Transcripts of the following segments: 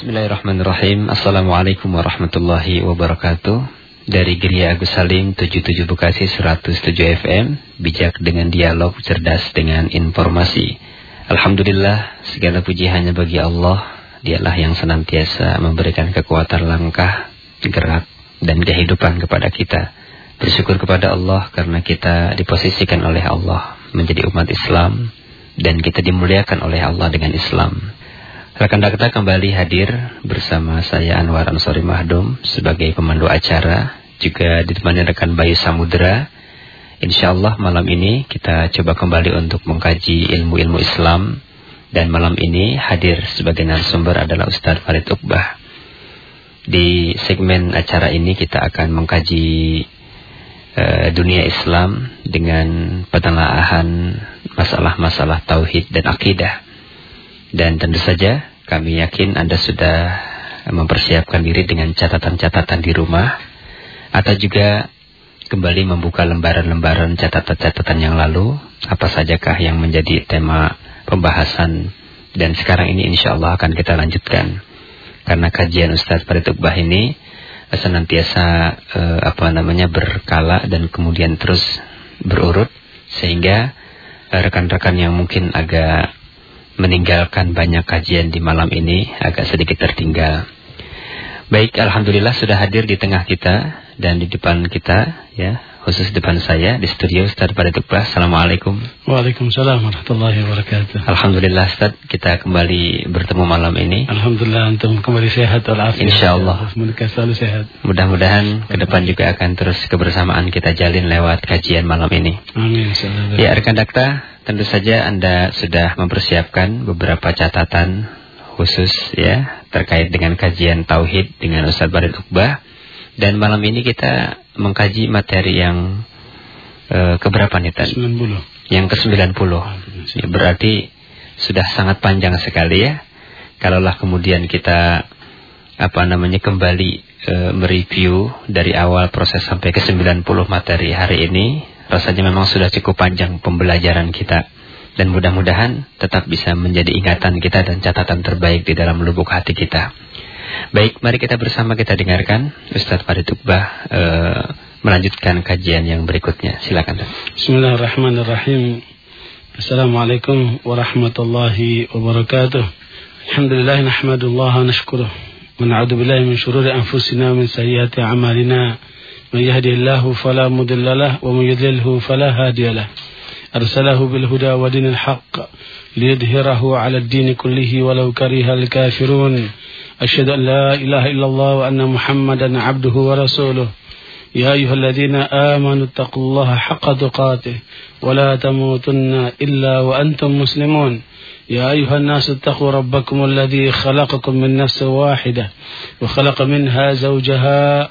Bismillahirrahmanirrahim. Assalamualaikum warahmatullahi wabarakatuh. Dari Geria Agus Salim 77 Bekasi 107 FM, bijak dengan dialog, cerdas dengan informasi. Alhamdulillah, segala puji hanya bagi Allah. Dialah yang senantiasa memberikan kekuatan langkah, gerak, dan kehidupan kepada kita. Bersyukur kepada Allah karena kita diposisikan oleh Allah menjadi umat Islam dan kita dimuliakan oleh Allah dengan Islam. Rekan-rekan kembali hadir bersama saya Anwar Ansori Mahdum sebagai pemandu acara, juga ditemani rekan Bayu Samudra. Insya Allah malam ini kita coba kembali untuk mengkaji ilmu-ilmu Islam dan malam ini hadir sebagai narasumber adalah Ustadz Farid Uqbah. Di segmen acara ini kita akan mengkaji uh, dunia Islam dengan penelaahan masalah-masalah tauhid dan akidah. Dan tentu saja kami yakin Anda sudah mempersiapkan diri dengan catatan-catatan di rumah atau juga kembali membuka lembaran-lembaran catatan-catatan yang lalu. Apa sajakah yang menjadi tema pembahasan? Dan sekarang ini insya Allah akan kita lanjutkan. Karena kajian Ustadz Paritubah ini senantiasa eh, apa namanya berkala dan kemudian terus berurut sehingga eh, rekan-rekan eh, yang mungkin agak meninggalkan banyak kajian di malam ini agak sedikit tertinggal. Baik, alhamdulillah sudah hadir di tengah kita dan di depan kita ya, khusus depan saya di studio Ustaz Tukbah. Assalamualaikum. Waalaikumsalam warahmatullahi wabarakatuh. Alhamdulillah Ustaz, kita kembali bertemu malam ini. Alhamdulillah antum kembali sehat walafiat. Insyaallah. Semoga selalu sehat. Mudah-mudahan ke depan juga akan terus kebersamaan kita jalin lewat kajian malam ini. Amin. Ya, rekan dakta, tentu saja Anda sudah mempersiapkan beberapa catatan khusus ya terkait dengan kajian tauhid dengan Ustaz Barid Uqbah dan malam ini kita mengkaji materi yang uh, keberapa nih tadi? 90. Yang ke-90. Ya, berarti sudah sangat panjang sekali ya. Kalaulah kemudian kita apa namanya kembali e, mereview dari awal proses sampai ke 90 materi hari ini rasanya memang sudah cukup panjang pembelajaran kita dan mudah-mudahan tetap bisa menjadi ingatan kita dan catatan terbaik di dalam lubuk hati kita. Baik, mari kita bersama kita dengarkan Ustaz Farid Uqbah uh, melanjutkan kajian yang berikutnya. Silakan. Bismillahirrahmanirrahim. Assalamualaikum warahmatullahi wabarakatuh. Alhamdulillah nahmadullah wa nashkuruh. Wa na'udzu billahi min shururi anfusina min sayyiati a'malina. من يهده الله فلا مضل له ومن يضلله فلا هادي له. أرسله بالهدى ودين الحق ليظهره على الدين كله ولو كره الكافرون. أشهد أن لا إله إلا الله وأن محمدا عبده ورسوله. يا أيها الذين آمنوا اتقوا الله حق تقاته ولا تموتن إلا وأنتم مسلمون. يا أيها الناس اتقوا ربكم الذي خلقكم من نفس واحدة وخلق منها زوجها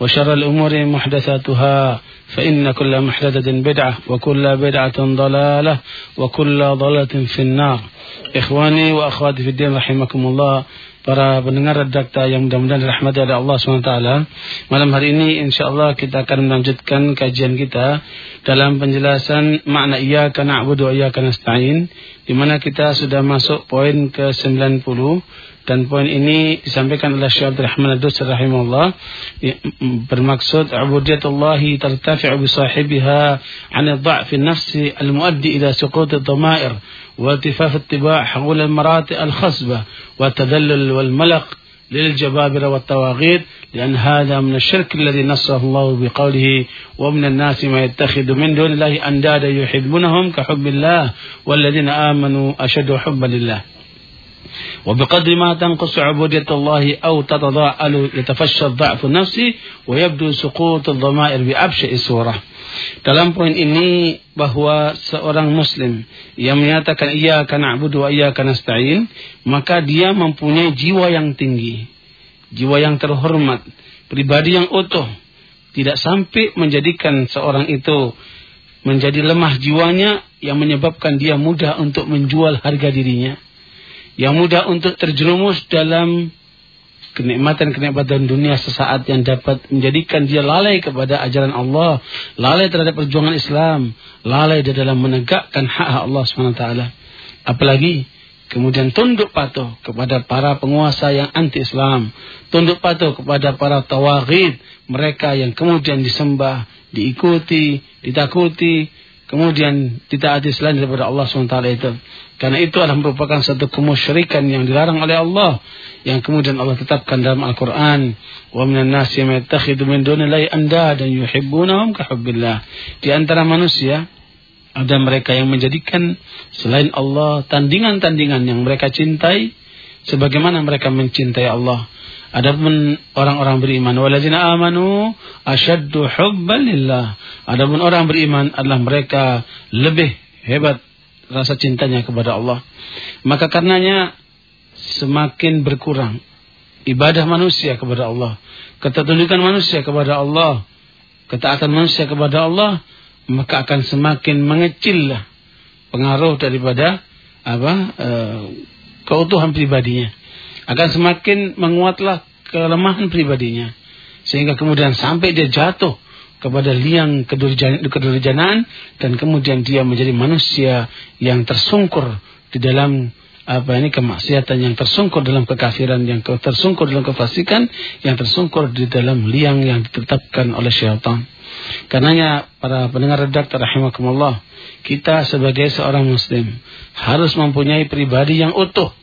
وشر الأمور محدثاتها فإن كل محدثة بدعة وكل بدعة ضلالة وكل ضلالة في النار إخواني وأخواتي في الدين رحمكم الله para pendengar redakta yang mudah-mudahan dirahmati oleh Allah SWT. Malam hari ini insya Allah kita akan melanjutkan kajian kita dalam penjelasan makna iya karena abudu iya karena stain. Di mana kita sudah masuk poin ke 90 dan poin ini disampaikan oleh Syekh Abdul Rahman Ad-Dus rahimahullah bermaksud ubudiyatullah tartafi'u bi sahibiha 'an ad-dha'f an-nafsi al-muaddi ila suqut ad-dhamair wa irtifaf ittiba' hawal al-marati al-khasba wa tadallul wal malaq للجبابرة والطواغيت لأن هذا من الشرك الذي نصه الله بقوله ومن الناس ما يتخذ من دون الله أندادا يحبونهم كحب الله والذين آمنوا أشد حبا لله وبقدر ما تنقص عبودية الله أو تتضاءل يتفشى الضعف النفسي ويبدو سقوط الضمائر بأبشع صورة Dalam poin ini bahwa seorang muslim yang menyatakan iya karena abudu wa iya karena stain, maka dia mempunyai jiwa yang tinggi. jiwa yang terhormat, pribadi yang utuh, tidak sampai menjadikan seorang itu menjadi lemah jiwanya yang menyebabkan dia mudah untuk menjual harga dirinya, yang mudah untuk terjerumus dalam kenikmatan-kenikmatan dunia sesaat yang dapat menjadikan dia lalai kepada ajaran Allah, lalai terhadap perjuangan Islam, lalai di dalam menegakkan hak Allah SWT. Apalagi kemudian tunduk patuh kepada para penguasa yang anti-Islam, tunduk patuh kepada para tawaghid, mereka yang kemudian disembah, diikuti, ditakuti, kemudian ditaati selain daripada Allah SWT itu. Karena itu adalah merupakan satu kemusyrikan yang dilarang oleh Allah yang kemudian Allah tetapkan dalam Al-Qur'an nasi yuhibbunahum. Di antara manusia ada mereka yang menjadikan selain Allah tandingan-tandingan yang mereka cintai sebagaimana mereka mencintai Allah. Adapun orang-orang beriman waladzina amanu asyaddu hubban lillah. Adapun orang beriman adalah mereka lebih hebat rasa cintanya kepada Allah. Maka karenanya semakin berkurang ibadah manusia kepada Allah, ketertundukan manusia kepada Allah, ketaatan manusia kepada Allah, maka akan semakin mengecillah pengaruh daripada apa e, keutuhan pribadinya akan semakin menguatlah kelemahan pribadinya sehingga kemudian sampai dia jatuh kepada liang kedurjanaan dan kemudian dia menjadi manusia yang tersungkur di dalam apa ini kemaksiatan yang tersungkur dalam kekafiran yang tersungkur dalam kefasikan yang tersungkur di dalam liang yang ditetapkan oleh syaitan. Karenanya para pendengar redaktor rahimakumullah, kita sebagai seorang muslim harus mempunyai pribadi yang utuh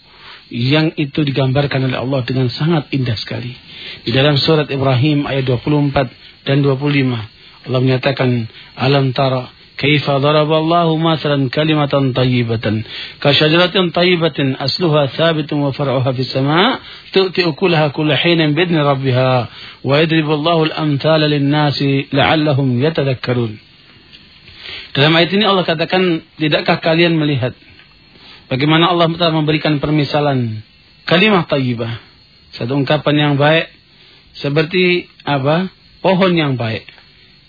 yang itu digambarkan oleh Allah dengan sangat indah sekali. Di dalam surat Ibrahim ayat 24 dan 25 Allah menyatakan alam tara kaifa daraballahu masalan kalimatan tayyibatan ka syajaratin tayyibatin asluha thabitun wa far'uha fis sama' tu'ti ukulaha kulla hinin bidni rabbiha wa yadriballahu al-amthala lin-nasi la'allahum yatadhakkarun Dalam ayat ini Allah katakan tidakkah kalian melihat Bagaimana Allah telah memberikan permisalan kalimat tayyibah. Satu ungkapan yang baik seperti apa? Pohon yang baik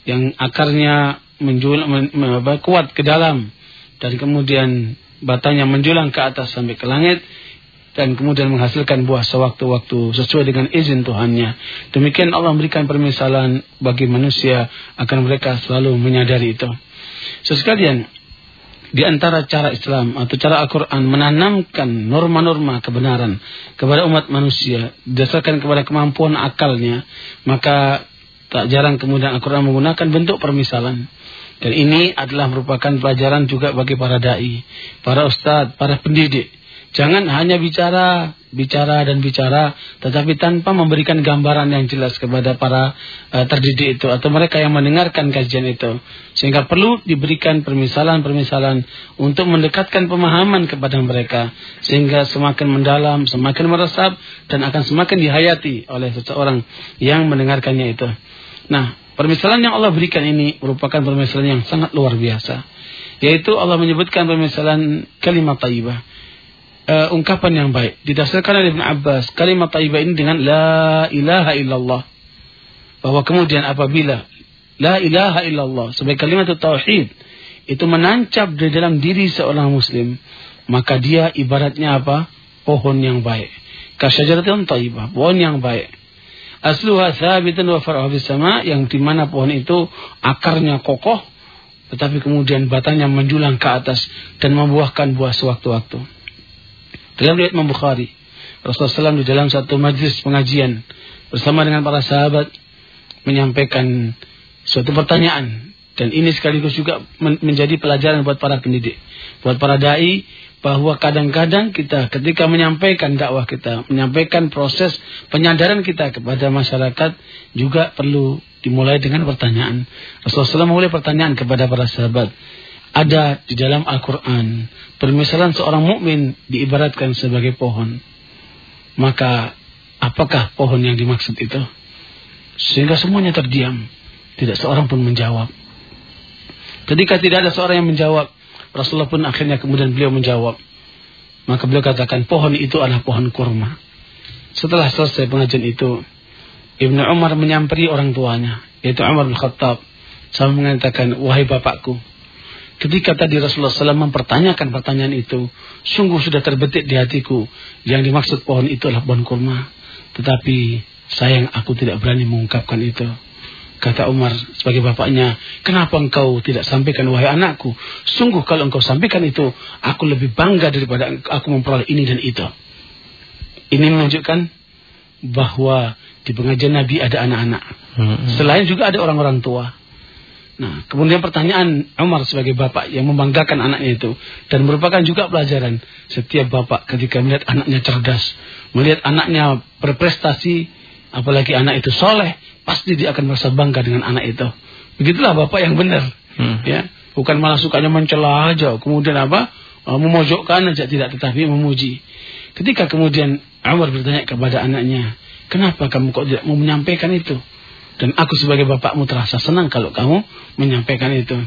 yang akarnya menjulang men, apa, kuat ke dalam dan kemudian batangnya menjulang ke atas sampai ke langit dan kemudian menghasilkan buah sewaktu-waktu sesuai dengan izin Tuhannya. Demikian Allah memberikan permisalan bagi manusia akan mereka selalu menyadari itu. Sesekalian di antara cara Islam atau cara Al-Quran menanamkan norma-norma kebenaran kepada umat manusia berdasarkan kepada kemampuan akalnya, maka tak jarang kemudian Al-Quran menggunakan bentuk permisalan. Dan ini adalah merupakan pelajaran juga bagi para da'i, para ustadz, para pendidik. Jangan hanya bicara, bicara dan bicara, tetapi tanpa memberikan gambaran yang jelas kepada para uh, terdidik itu atau mereka yang mendengarkan kajian itu. Sehingga perlu diberikan permisalan-permisalan untuk mendekatkan pemahaman kepada mereka. Sehingga semakin mendalam, semakin meresap, dan akan semakin dihayati oleh seseorang yang mendengarkannya itu. Nah, permisalan yang Allah berikan ini merupakan permisalan yang sangat luar biasa. Yaitu Allah menyebutkan permisalan kalimat taibah uh, ungkapan yang baik. Didasarkan oleh Ibn Abbas, kalimat taibah ini dengan La ilaha illallah. Bahwa kemudian apabila La ilaha illallah sebagai kalimat tauhid itu menancap di dalam diri seorang muslim, maka dia ibaratnya apa? Pohon yang baik. Kasyajaratin taibah, pohon yang baik. Asluha thabitun wa far'uha sama yang di mana pohon itu akarnya kokoh tetapi kemudian batangnya menjulang ke atas dan membuahkan buah sewaktu-waktu. Dalam riwayat Imam Bukhari, Rasulullah SAW di dalam satu majlis pengajian bersama dengan para sahabat menyampaikan suatu pertanyaan. Dan ini sekaligus juga menjadi pelajaran buat para pendidik, buat para dai bahwa kadang-kadang kita ketika menyampaikan dakwah kita, menyampaikan proses penyadaran kita kepada masyarakat juga perlu dimulai dengan pertanyaan. Rasulullah SAW mulai pertanyaan kepada para sahabat ada di dalam Al-Quran. Permisalan seorang mukmin diibaratkan sebagai pohon. Maka apakah pohon yang dimaksud itu? Sehingga semuanya terdiam. Tidak seorang pun menjawab. Ketika tidak ada seorang yang menjawab, Rasulullah pun akhirnya kemudian beliau menjawab. Maka beliau katakan pohon itu adalah pohon kurma. Setelah selesai pengajian itu, Ibnu Umar menyamperi orang tuanya, yaitu Umar bin Khattab, sambil mengatakan, wahai bapakku, ketika tadi Rasulullah SAW mempertanyakan pertanyaan itu, sungguh sudah terbetik di hatiku, yang dimaksud pohon itu adalah pohon kurma. Tetapi sayang aku tidak berani mengungkapkan itu. Kata Umar sebagai bapaknya, kenapa engkau tidak sampaikan wahai anakku? Sungguh kalau engkau sampaikan itu, aku lebih bangga daripada aku memperoleh ini dan itu. Ini menunjukkan bahwa di pengajian Nabi ada anak-anak. Hmm. Selain juga ada orang-orang tua. Nah, kemudian pertanyaan Umar sebagai bapak yang membanggakan anaknya itu dan merupakan juga pelajaran setiap bapak ketika melihat anaknya cerdas, melihat anaknya berprestasi, apalagi anak itu soleh, pasti dia akan merasa bangga dengan anak itu. Begitulah bapak yang benar, hmm. ya, bukan malah sukanya mencela aja, kemudian apa, uh, memojokkan aja tidak, tetapi memuji. Ketika kemudian Umar bertanya kepada anaknya, Kenapa kamu kok tidak mau menyampaikan itu? Dan aku sebagai bapakmu terasa senang kalau kamu menyampaikan itu.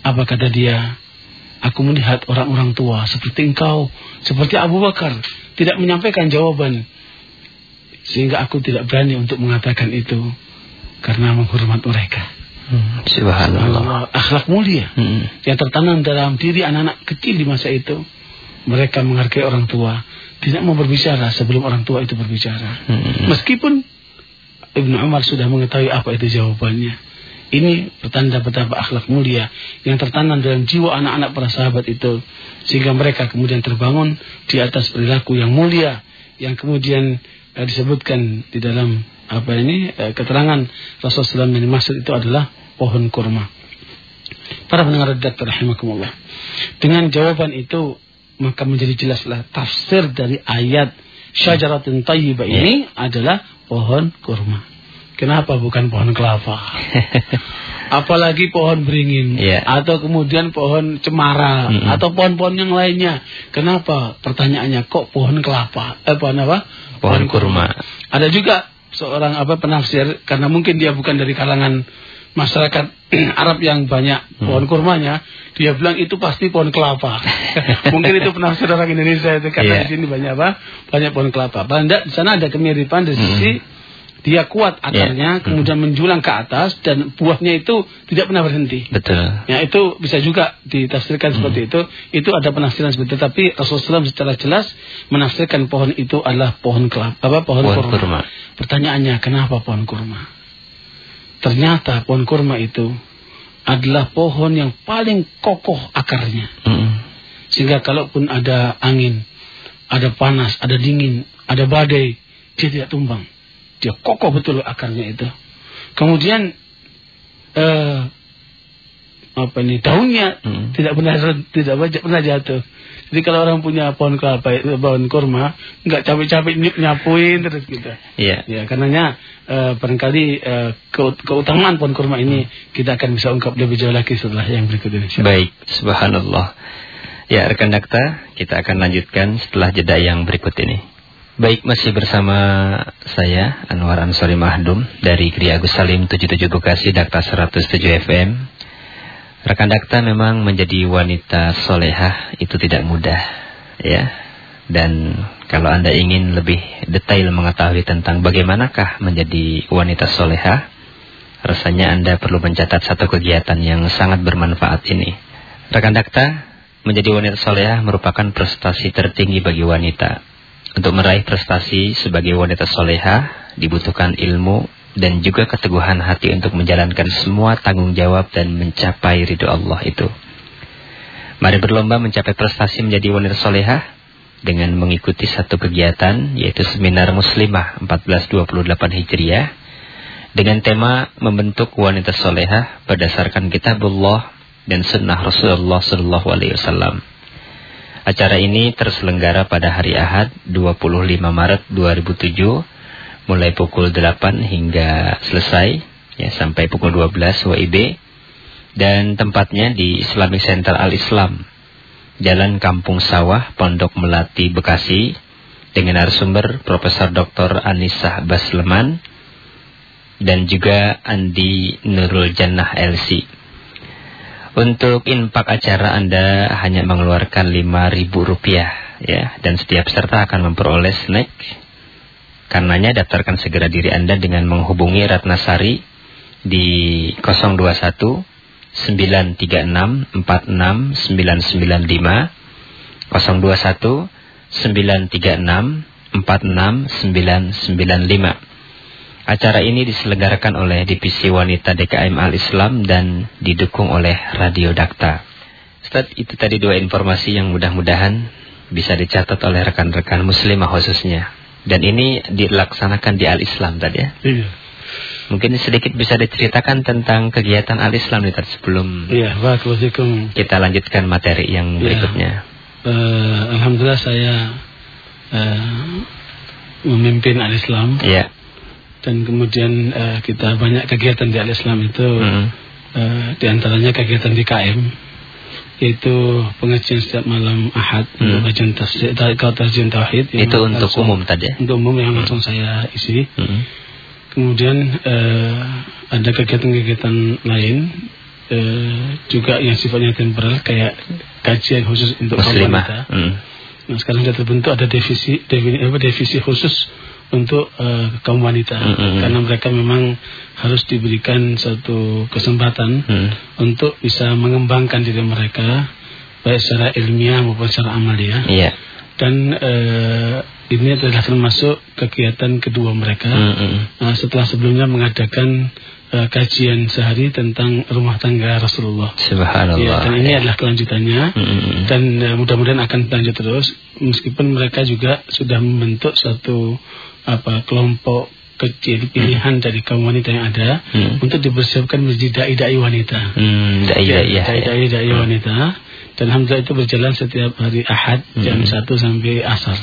Apa kata dia? Aku melihat orang-orang tua seperti engkau, seperti Abu Bakar, tidak menyampaikan jawaban. Sehingga aku tidak berani untuk mengatakan itu. Karena menghormat mereka. Hmm, subhanallah. Akhlak mulia. Hmm. Yang tertanam dalam diri anak-anak kecil di masa itu. Mereka menghargai orang tua tidak mau berbicara sebelum orang tua itu berbicara. Hmm. Meskipun Ibnu Umar sudah mengetahui apa itu jawabannya. Ini pertanda betapa akhlak mulia yang tertanam dalam jiwa anak-anak para sahabat itu. Sehingga mereka kemudian terbangun di atas perilaku yang mulia. Yang kemudian eh, disebutkan di dalam apa ini eh, keterangan Rasulullah SAW yang dimaksud itu adalah pohon kurma. Para pendengar redaktor rahimakumullah. Dengan jawaban itu maka menjadi jelaslah tafsir dari ayat syajaratun tayyibah ini adalah pohon kurma. Kenapa bukan pohon kelapa? Apalagi pohon beringin yeah. atau kemudian pohon cemara mm -hmm. atau pohon-pohon yang lainnya. Kenapa? Pertanyaannya kok pohon kelapa? Eh pohon apa? Pohon, pohon kurma. kurma. Ada juga seorang apa penafsir karena mungkin dia bukan dari kalangan masyarakat Arab yang banyak hmm. pohon kurmanya, dia bilang itu pasti pohon kelapa. Mungkin itu penafsir orang Indonesia itu karena yeah. di sini banyak apa? Banyak pohon kelapa. Banda di sana ada kemiripan di sisi hmm. dia kuat akarnya, yeah. kemudian hmm. menjulang ke atas dan buahnya itu tidak pernah berhenti. Betul. Ya itu bisa juga ditafsirkan hmm. seperti itu. Itu ada penafsiran seperti itu. Tapi Rasulullah SAW secara jelas menafsirkan pohon itu adalah pohon kelapa, apa pohon, pohon kurma. kurma. Pertanyaannya kenapa pohon kurma? Ternyata pohon kurma itu adalah pohon yang paling kokoh akarnya. Mm. Sehingga kalaupun ada angin, ada panas, ada dingin, ada badai, dia tidak tumbang. Dia kokoh betul akarnya itu. Kemudian uh, apa ini daunnya mm. tidak pernah tidak pernah jatuh. Jadi kalau orang punya pohon kelapa, pohon kurma, nggak capek-capek nyapuin terus gitu. Iya. Ya, karenanya uh, barangkali uh, keutamaan pohon kurma ini kita akan bisa ungkap lebih jauh lagi setelah yang berikut ini. Baik, subhanallah. Ya, rekan dakta, kita akan lanjutkan setelah jeda yang berikut ini. Baik, masih bersama saya Anwar Ansori Mahdum dari Gria Agus Salim 77 Bekasi Dakta 107 FM Rekan Dakta memang menjadi wanita solehah itu tidak mudah ya. Dan kalau Anda ingin lebih detail mengetahui tentang bagaimanakah menjadi wanita solehah, rasanya Anda perlu mencatat satu kegiatan yang sangat bermanfaat ini. Rekan Dakta, menjadi wanita solehah merupakan prestasi tertinggi bagi wanita. Untuk meraih prestasi sebagai wanita solehah dibutuhkan ilmu, dan juga keteguhan hati untuk menjalankan semua tanggung jawab dan mencapai ridho Allah itu. Mari berlomba mencapai prestasi menjadi wanita solehah dengan mengikuti satu kegiatan yaitu seminar muslimah 1428 Hijriah dengan tema membentuk wanita solehah berdasarkan kitabullah dan sunnah Rasulullah Wasallam. Acara ini terselenggara pada hari Ahad 25 Maret 2007 mulai pukul 8 hingga selesai ya sampai pukul 12 WIB dan tempatnya di Islamic Center Al Islam Jalan Kampung Sawah Pondok Melati Bekasi dengan narasumber Profesor Dr. Anissa Basleman dan juga Andi Nurul Jannah LC. Untuk infak acara Anda hanya mengeluarkan Rp5.000 ya dan setiap peserta akan memperoleh snack Karenanya daftarkan segera diri Anda dengan menghubungi Ratnasari di 021 936 46 995 021 936 46995. Acara ini diselenggarakan oleh Divisi Wanita DKM Al-Islam dan didukung oleh Radio Dakta. Ustaz, itu tadi dua informasi yang mudah-mudahan bisa dicatat oleh rekan-rekan muslimah khususnya. Dan ini dilaksanakan di Al-Islam tadi ya? Iya. Mungkin sedikit bisa diceritakan tentang kegiatan Al-Islam nih sebelum Iya, kita lanjutkan materi yang Iya. berikutnya. Eh, Alhamdulillah saya eh, memimpin al-Islam Iya. dan kemudian eh, kita banyak kegiatan di al-Islam itu Mm. eh, di antaranya kegiatan di KM yaitu pengajian setiap malam Ahad Hmm. kajian tafsir kajian tauhid Itu untuk langsung- umum tadi ya? untuk umum yang langsung saya isi Mm. kemudian eh, ada kegiatan-kegiatan lain eh, juga yang sifatnya temporer kayak kajian khusus untuk kaum Muslimah. wanita Mm. Nah sekarang sudah terbentuk ada divisi divisi, apa, divisi khusus untuk eh, kaum wanita Mm, mm, mm. karena mereka memang harus diberikan satu kesempatan Mm. untuk bisa mengembangkan diri mereka baik secara ilmiah maupun secara amalia Iya. dan eh, ini adalah termasuk kegiatan kedua mereka Mm, mm. Nah, setelah sebelumnya mengadakan eh, kajian sehari tentang rumah tangga Rasulullah. Subhanallah. Ya, dan ini adalah kelanjutannya Mm, mm, mm. dan eh, mudah-mudahan akan lanjut terus meskipun mereka juga sudah membentuk suatu apa kelompok kecil pilihan dari kaum wanita yang ada Hmm. untuk dipersiapkan menjadi dai-dai wanita. Hmm, dai dai ya. dai wanita dan alhamdulillah itu berjalan setiap hari Ahad jam Hmm. 1 sampai asar.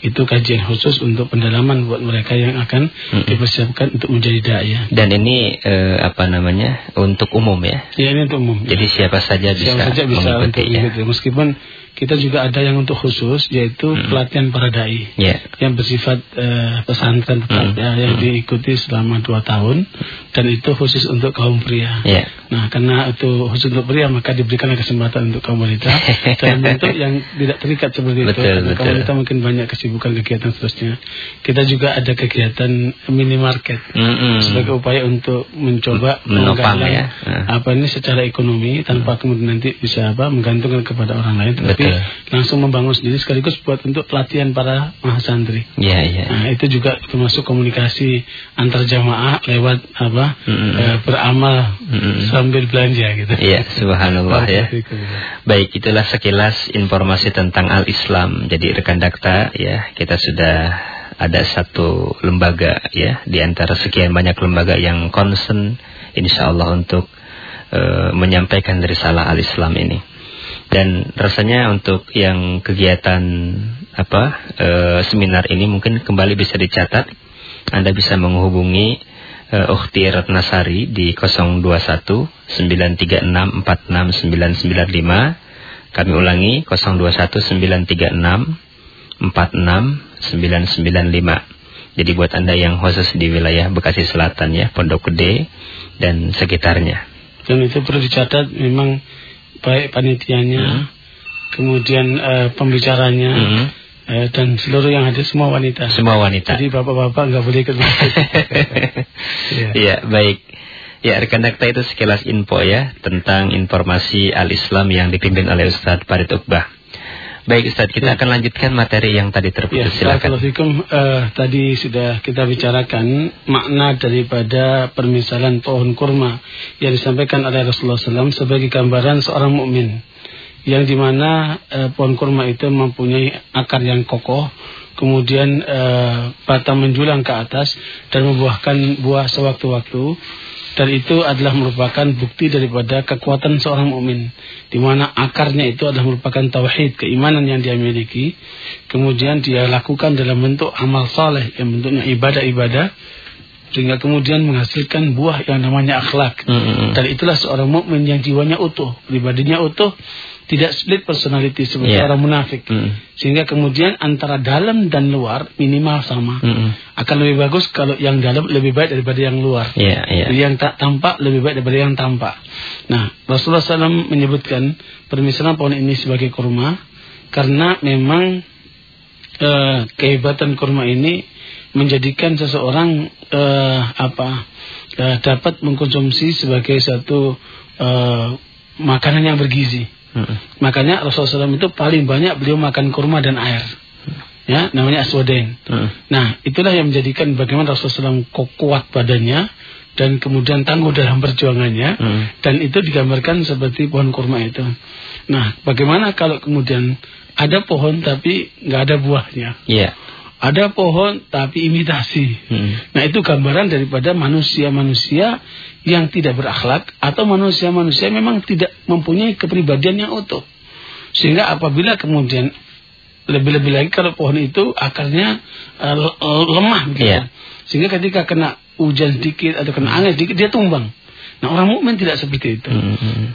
Itu kajian khusus untuk pendalaman buat mereka yang akan Hmm. dipersiapkan untuk menjadi dai. Dan ini eh, apa namanya? Untuk umum ya. Ya ini untuk umum. Jadi siapa saja bisa Siapa saja bisa untuk mengikuti ya. mengikuti. Meskipun kita juga ada yang untuk khusus yaitu Hmm. pelatihan para dai Ya. yang bersifat eh, pesantren tetap Hmm. ya yang Hmm. diikuti selama dua tahun dan itu khusus untuk kaum pria. Ya. Nah karena itu khusus untuk pria maka diberikanlah kesempatan untuk kaum wanita dalam bentuk yang tidak terikat seperti itu. Betul, Karena kaum wanita mungkin banyak kesibukan kegiatan seterusnya. Kita juga ada kegiatan minimarket Mm-mm. sebagai upaya untuk mencoba menggalang ya. Hmm. apa ini secara ekonomi tanpa kemudian nanti bisa apa menggantungkan kepada orang lain tetapi Betul. langsung membangun sendiri sekaligus buat untuk pelatihan para mahasantri. Ya, ya. Nah, itu juga termasuk komunikasi antar jamaah lewat apa Mm-mm. eh, beramal Mm-mm. sambil belanja gitu. Iya, subhanallah ya. Baik, itulah sekilas informasi tentang Al-Islam. Jadi rekan dakta ya, kita sudah ada satu lembaga ya di antara sekian banyak lembaga yang concern insyaallah untuk eh, menyampaikan risalah Al-Islam ini. Dan rasanya untuk yang kegiatan apa eh, seminar ini mungkin kembali bisa dicatat. Anda bisa menghubungi eh, Ukhti Ratnasari di 021 936 46995. Kami ulangi 021 936 46995. Jadi buat Anda yang khusus di wilayah Bekasi Selatan ya, Pondok Gede dan sekitarnya. Dan itu perlu dicatat memang baik panitianya, Hmm. kemudian eh, pembicaranya Mhm. eh, dan seluruh yang hadir semua wanita. Semua wanita. Jadi bapak-bapak nggak boleh ikut. Iya. Iya, baik. Ya, rekan dakta itu sekilas info ya tentang informasi al-Islam yang dipimpin oleh Ustadz Farid Uqbah. Baik Ustadz, kita Ya. akan lanjutkan materi yang tadi Ya, terputus. Silakan. Assalamualaikum. Eh, tadi sudah kita bicarakan makna daripada permisalan pohon kurma yang disampaikan oleh Rasulullah SAW sebagai gambaran seorang mukmin yang di mana eh, pohon kurma itu mempunyai akar yang kokoh, kemudian eh, batang menjulang ke atas dan membuahkan buah sewaktu-waktu. Dan itu adalah merupakan bukti daripada kekuatan seorang mukmin, di mana akarnya itu adalah merupakan tauhid, keimanan yang dia miliki. Kemudian dia lakukan dalam bentuk amal saleh yang bentuknya ibadah-ibadah, sehingga kemudian menghasilkan buah yang namanya akhlak. Mm-mm. Dan itulah seorang mukmin yang jiwanya utuh, pribadinya utuh, tidak split personality seperti Yeah. orang munafik. Mm. Sehingga kemudian antara dalam dan luar minimal sama. Mm-mm. Akan lebih bagus kalau yang dalam lebih baik daripada yang luar. Iya, iya. Yang tak tampak lebih baik daripada yang tampak. Nah, Rasulullah SAW menyebutkan permisalan pohon ini sebagai kurma karena memang eh, kehebatan kurma ini menjadikan seseorang uh, apa uh, dapat mengkonsumsi sebagai satu makanan yang bergizi. Hmm. Makanya Rasulullah SAW itu paling banyak beliau makan kurma dan air. Ya, namanya aswadain. Hmm. Nah, itulah yang menjadikan bagaimana Rasulullah SAW kuat badannya dan kemudian tangguh dalam perjuangannya hmm. dan itu digambarkan seperti pohon kurma itu. Nah, bagaimana kalau kemudian ada pohon tapi nggak ada buahnya? Iya. Yeah. Ada pohon tapi imitasi. Hmm. Nah, itu gambaran daripada manusia-manusia yang tidak berakhlak atau manusia-manusia memang tidak mempunyai kepribadian yang utuh. Sehingga apabila kemudian lebih-lebih lagi kalau pohon itu akarnya uh, lemah gitu. Yeah. Sehingga ketika kena hujan sedikit atau kena angin sedikit dia tumbang. Nah, orang mukmin tidak seperti itu. Hmm.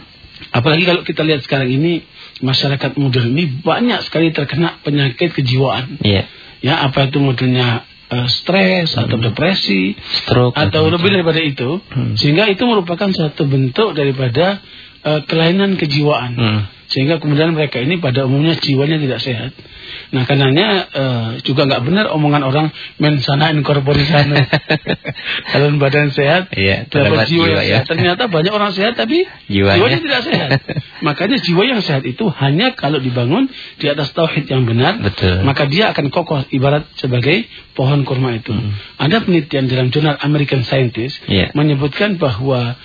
Apalagi kalau kita lihat sekarang ini masyarakat modern ini banyak sekali terkena penyakit kejiwaan. Yeah ya apa itu modelnya uh, stres hmm. atau depresi stroke atau lebih daripada itu hmm. sehingga itu merupakan satu bentuk daripada uh, kelainan kejiwaan hmm. Sehingga kemudian mereka ini pada umumnya jiwanya tidak sehat Nah karenanya uh, juga nggak benar omongan orang mensana incorpore sana. Dalam badan sehat, iya, dapat jiwa, jiwa ya. sehat. Ternyata banyak orang sehat tapi jiwanya, jiwanya tidak sehat. Makanya jiwa yang sehat itu hanya kalau dibangun di atas tauhid yang benar, Betul. maka dia akan kokoh ibarat sebagai pohon kurma itu. Hmm. Ada penelitian dalam jurnal American Scientist yeah. menyebutkan bahwa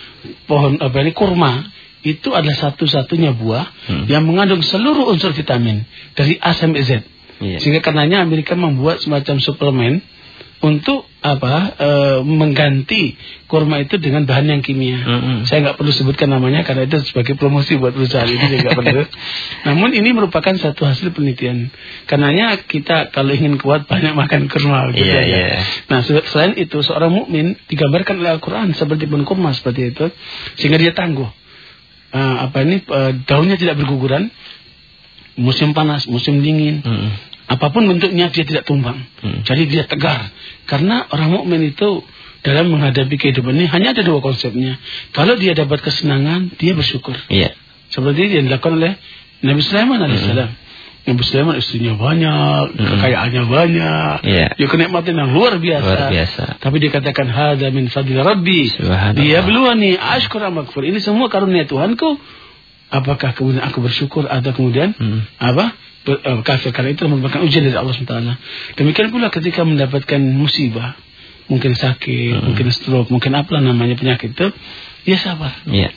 pohon apa ini kurma itu adalah satu-satunya buah hmm. yang mengandung seluruh unsur vitamin dari A sampai Z. Yeah. Sehingga karenanya Amerika membuat semacam suplemen untuk apa e, mengganti kurma itu dengan bahan yang kimia. Mm -hmm. Saya nggak perlu sebutkan namanya karena itu sebagai promosi buat perusahaan ini saya nggak perlu. Namun ini merupakan satu hasil penelitian. Karenanya kita kalau ingin kuat banyak makan kurma gitu yeah, ya. Yeah. Nah selain itu seorang mukmin digambarkan oleh Al-Quran seperti pun kurma seperti itu sehingga dia tangguh uh, apa ini uh, daunnya tidak berguguran musim panas musim dingin hmm. apa pun bentuknya dia tidak tumbang hmm. jadi dia tegar karena orang mukmin itu dalam menghadapi kehidupan ini hanya ada dua konsepnya kalau dia dapat kesenangan dia bersyukur yeah. seperti yang dilakukan oleh Nabi Sulaiman alaihissalam hmm. Nabi Sulaiman istrinya banyak, hmm. kekayaannya banyak, yeah. dia kenikmatan yang luar biasa. luar biasa. Tapi dia katakan hada min fadil Rabbi. Dia beluani ashkur amakfur. Ini semua karunia Tuhanku. Apakah kemudian aku bersyukur atau kemudian hmm. apa? Ber, uh, kafir karena itu merupakan ujian dari Allah SWT. Demikian pula ketika mendapatkan musibah, mungkin sakit, hmm. mungkin stroke, mungkin apa namanya penyakit itu, dia sabar. Yeah.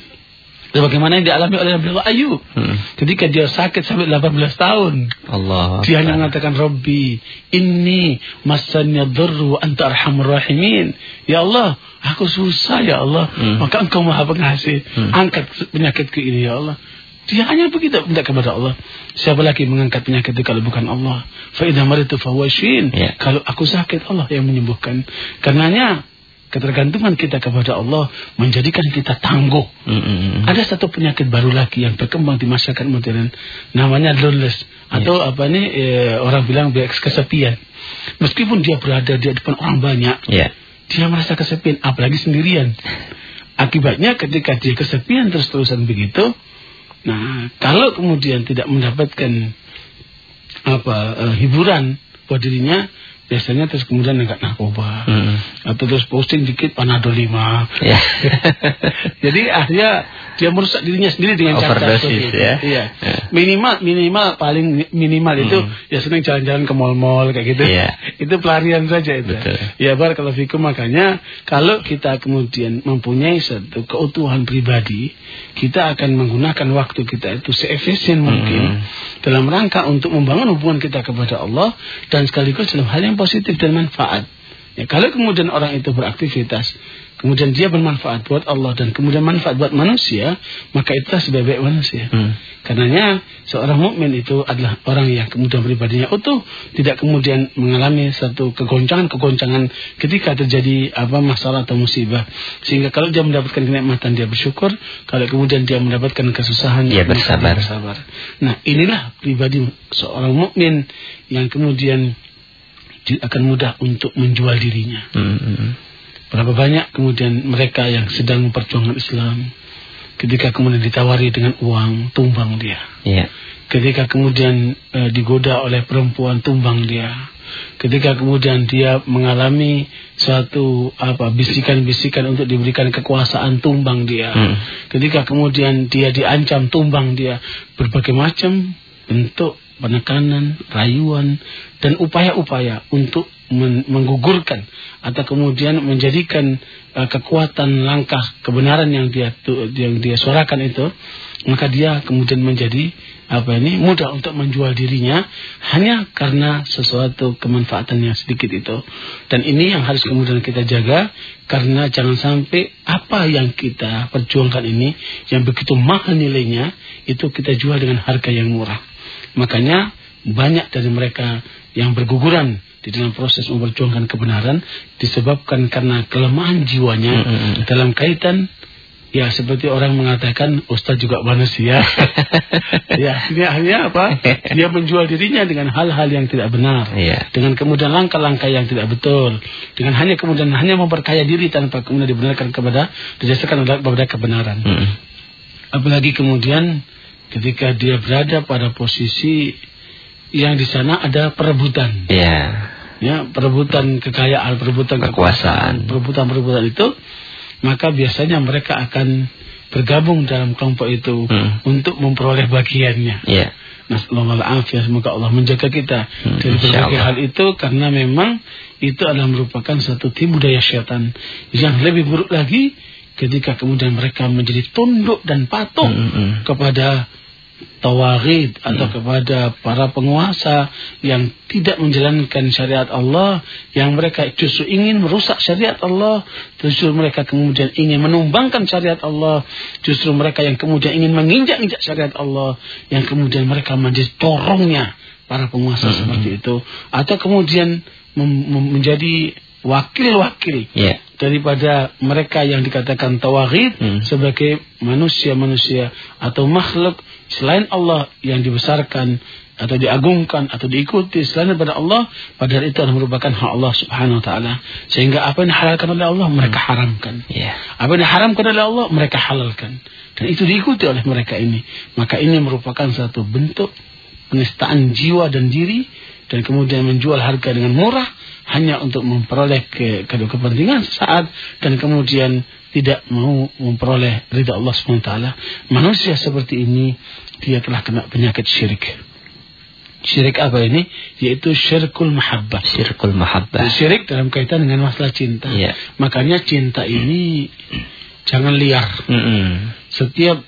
Bagaimana yang dialami oleh Nabi Allah Ayub. Hmm. Ketika dia sakit sampai 18 tahun. Allah. Dia hanya mengatakan, Rabbi, ini masanya dhurru anta arhamur rahimin. Ya Allah, aku susah ya Allah. Hmm. Maka engkau maha pengasih. Hmm. Angkat penyakitku ini ya Allah. Dia hanya begitu minta kepada Allah. Siapa lagi mengangkat penyakit itu kalau bukan Allah? Faidah maritu fawashin. Yeah. Kalau aku sakit Allah yang menyembuhkan. Karenanya ketergantungan kita kepada Allah menjadikan kita tangguh. Mm -hmm. Ada satu penyakit baru lagi yang berkembang di masyarakat modern, namanya loneliness atau yeah. apa nih eh, orang bilang kesepian. Meskipun dia berada di depan orang banyak, yeah. dia merasa kesepian, apalagi sendirian. Akibatnya ketika dia kesepian terus-terusan begitu, nah kalau kemudian tidak mendapatkan apa uh, hiburan buat dirinya, biasanya terus kemudian enggak narkoba hmm. atau terus posting dikit panadol lima yeah. jadi akhirnya dia merusak dirinya sendiri dengan cara seperti ya. Iya. Yeah. Minimal minimal paling minimal hmm. itu ya senang jalan-jalan ke mall-mall kayak gitu. Yeah. itu pelarian saja itu. Betul. Ya bar kalau fikum makanya kalau kita kemudian mempunyai satu keutuhan pribadi, kita akan menggunakan waktu kita itu seefisien mungkin hmm. dalam rangka untuk membangun hubungan kita kepada Allah dan sekaligus dalam hal yang positif dan manfaat. Ya, kalau kemudian orang itu beraktivitas, kemudian dia bermanfaat buat Allah dan kemudian manfaat buat manusia, maka itulah sebaik-baik manusia. Hmm. Karenanya seorang mukmin itu adalah orang yang kemudian pribadinya utuh, tidak kemudian mengalami satu kegoncangan-kegoncangan ketika terjadi apa masalah atau musibah. Sehingga kalau dia mendapatkan kenikmatan dia bersyukur, kalau kemudian dia mendapatkan kesusahan dia bersabar. bersabar. Nah, inilah pribadi seorang mukmin yang kemudian akan mudah untuk menjual dirinya. Mm -hmm. Berapa banyak kemudian mereka yang sedang memperjuangkan Islam, ketika kemudian ditawari dengan uang, tumbang dia. Yeah. Ketika kemudian e, digoda oleh perempuan, tumbang dia. ketika kemudian dia mengalami suatu apa bisikan-bisikan untuk diberikan kekuasaan tumbang dia. Hmm. Ketika kemudian dia diancam tumbang dia berbagai macam bentuk penekanan, rayuan dan upaya-upaya untuk menggugurkan atau kemudian menjadikan uh, kekuatan langkah kebenaran yang dia yang dia suarakan itu maka dia kemudian menjadi apa ini mudah untuk menjual dirinya hanya karena sesuatu kemanfaatan yang sedikit itu. Dan ini yang harus kemudian kita jaga karena jangan sampai apa yang kita perjuangkan ini yang begitu mahal nilainya itu kita jual dengan harga yang murah makanya banyak dari mereka yang berguguran di dalam proses memperjuangkan kebenaran disebabkan karena kelemahan jiwanya mm -hmm. dalam kaitan ya seperti orang mengatakan ustaz juga manusia ya ini akhirnya apa dia menjual dirinya dengan hal-hal yang tidak benar yeah. dengan kemudian langkah-langkah yang tidak betul dengan hanya kemudian hanya memperkaya diri tanpa kemudian dibenarkan kepada didasarkan kepada kebenaran mm -hmm. apalagi kemudian ketika dia berada pada posisi yang di sana ada perebutan. Iya. Ya, perebutan kekayaan, perebutan kekuasaan, perebutan-perebutan itu, maka biasanya mereka akan bergabung dalam kelompok itu hmm. untuk memperoleh bagiannya. Nasallahu ya semoga Allah menjaga kita hmm, dari berbagai hal itu karena memang itu adalah merupakan satu tipu daya syaitan yang lebih buruk lagi ketika kemudian mereka menjadi tunduk dan patuh hmm, hmm. kepada tawarid atau hmm. kepada para penguasa yang tidak menjalankan syariat Allah yang mereka justru ingin merusak syariat Allah justru mereka kemudian ingin menumbangkan syariat Allah justru mereka yang kemudian ingin menginjak-injak syariat Allah yang kemudian mereka menjadi torongnya para penguasa hmm. seperti itu atau kemudian menjadi wakil-wakil yeah. daripada mereka yang dikatakan tawahid hmm. sebagai manusia-manusia atau makhluk selain Allah yang dibesarkan atau diagungkan atau diikuti selain daripada Allah padahal itu adalah merupakan hak Allah Subhanahu wa taala sehingga apa yang dihalalkan oleh Allah mereka hmm. haramkan yeah. apa yang diharamkan oleh Allah mereka halalkan dan itu diikuti oleh mereka ini maka ini merupakan satu bentuk penistaan jiwa dan diri dan kemudian menjual harga dengan murah hanya untuk memperoleh ke, ke kepentingan saat dan kemudian tidak mau memperoleh ridha Allah SWT. Manusia seperti ini dia telah kena penyakit syirik. Syirik apa ini? Yaitu syirkul mahabbah. Syirkul mahabbah. Syirik dalam kaitan dengan masalah cinta. Yeah. Makanya cinta ini jangan liar. Mm -mm. Setiap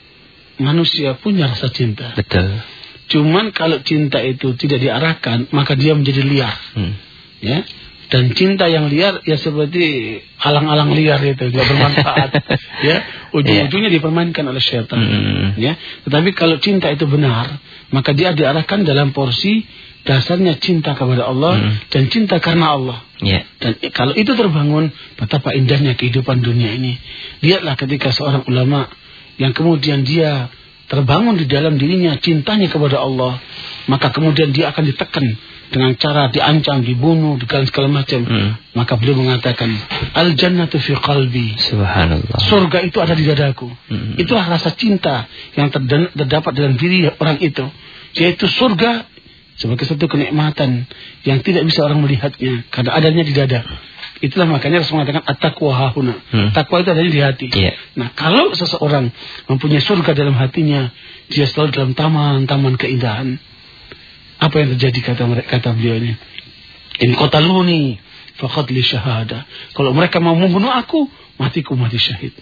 manusia punya rasa cinta. Betul. Cuman kalau cinta itu tidak diarahkan, maka dia menjadi liar. Hmm. Ya. Dan cinta yang liar ya seperti alang-alang liar itu, tidak bermanfaat. ya, ujung-ujungnya yeah. dipermainkan oleh syaitan. Hmm. Ya. Tetapi kalau cinta itu benar, maka dia diarahkan dalam porsi dasarnya cinta kepada Allah hmm. dan cinta karena Allah. Yeah. Dan kalau itu terbangun, betapa indahnya kehidupan dunia ini. Lihatlah ketika seorang ulama yang kemudian dia terbangun di dalam dirinya cintanya kepada Allah, maka kemudian dia akan ditekan dengan cara diancam, dibunuh, dengan segala macam. Hmm. Maka beliau mengatakan, al jannatu fi qalbi. Subhanallah. Surga itu ada di dadaku. Hmm. Itulah rasa cinta yang terdapat dalam diri orang itu, yaitu surga sebagai satu kenikmatan yang tidak bisa orang melihatnya karena adanya di dada. Itulah makanya Rasul mengatakan at-taqwa hahuna. Hmm. Takwa itu adanya di hati. Yeah. Nah, kalau seseorang mempunyai surga dalam hatinya, dia selalu dalam taman-taman keindahan. Apa yang terjadi kata mereka kata beliau ini? In qataluni faqad li syahada. Kalau mereka mau membunuh aku, matiku mati syahid.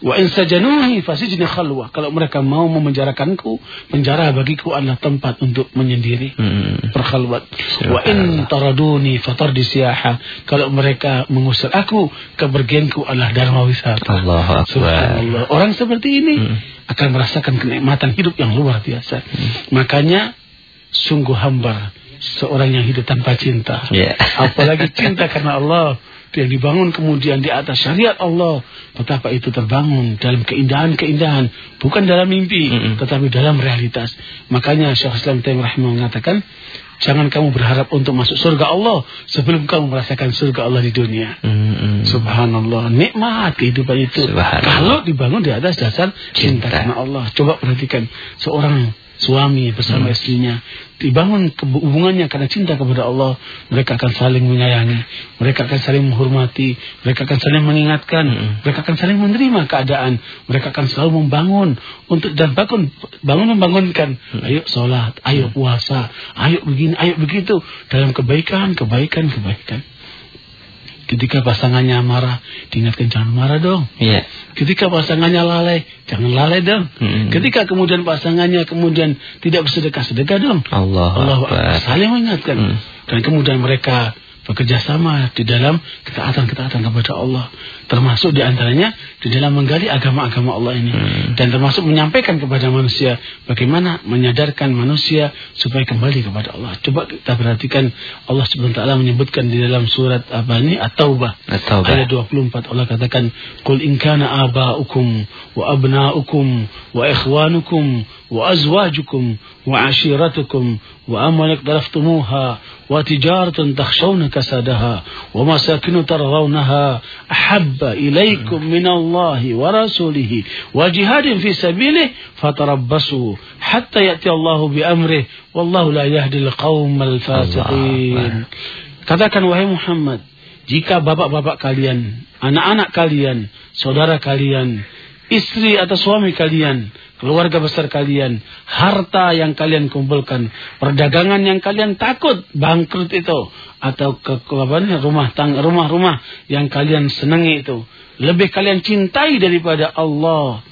Wa in sajanuhi fasijni khalwa. Kalau mereka mau memenjarakanku, penjara bagiku adalah tempat untuk menyendiri, hmm. berkhalwat. Wa in taraduni fatardi siyaha. Kalau mereka mengusir aku, kepergianku adalah dharma wisata. Allah Subhanallah. Orang seperti ini hmm. akan merasakan kenikmatan hidup yang luar biasa. Hmm. Makanya sungguh hamba seorang yang hidup tanpa cinta. Yeah. Apalagi cinta karena Allah. Yang dibangun kemudian di atas syariat Allah. Betapa itu terbangun dalam keindahan-keindahan. Bukan dalam mimpi mm -hmm. tetapi dalam realitas. Makanya Syekh Islam Taimiyah mengatakan jangan kamu berharap untuk masuk surga Allah sebelum kamu merasakan surga Allah di dunia. Mm -hmm. subhanallah. Nikmat kehidupan itu. Kalau dibangun di atas dasar cinta, cinta. karena Allah. Coba perhatikan seorang suami bersama hmm. istrinya dibangun hubungannya karena cinta kepada Allah mereka akan saling menyayangi mereka akan saling menghormati mereka akan saling mengingatkan hmm. mereka akan saling menerima keadaan mereka akan selalu membangun untuk dan bangun bangun membangunkan hmm. ayo sholat ayo hmm. puasa ayo begini ayo begitu dalam kebaikan kebaikan kebaikan Ketika pasangannya marah, diingatkan jangan marah dong. Yeah. Ketika pasangannya lalai, jangan lalai dong. Hmm. Ketika kemudian pasangannya kemudian tidak bersedekah, sedekah dong. Allah. Allah saling mengingatkan. Hmm. Dan kemudian mereka bekerja sama di dalam ketaatan-ketaatan kepada Allah. Termasuk di antaranya di dalam menggali agama-agama Allah ini. Hmm. Dan termasuk menyampaikan kepada manusia bagaimana menyadarkan manusia supaya kembali kepada Allah. Coba kita perhatikan Allah SWT menyebutkan di dalam surat apa ini? At-Taubah. At-Taubah. Ayat 24 Allah katakan, Qul in kana aba'ukum wa abna'ukum wa ikhwanukum wa azwajukum wa ashiratukum wa amal iqtaraftumuha وتجارة تخشون كسادها ومساكن ترضونها أحب إليكم من الله ورسوله وجهاد في سبيله فتربصوا حتى يأتي الله بأمره والله لا يهدي القوم الفاسقين Katakan wahai Muhammad, jika bapak-bapak kalian, anak-anak kalian, saudara kalian, istri atau suami kalian keluarga besar kalian, harta yang kalian kumpulkan, perdagangan yang kalian takut bangkrut itu, atau ke, ke rumah tangga, rumah-rumah yang kalian senangi itu, lebih kalian cintai daripada Allah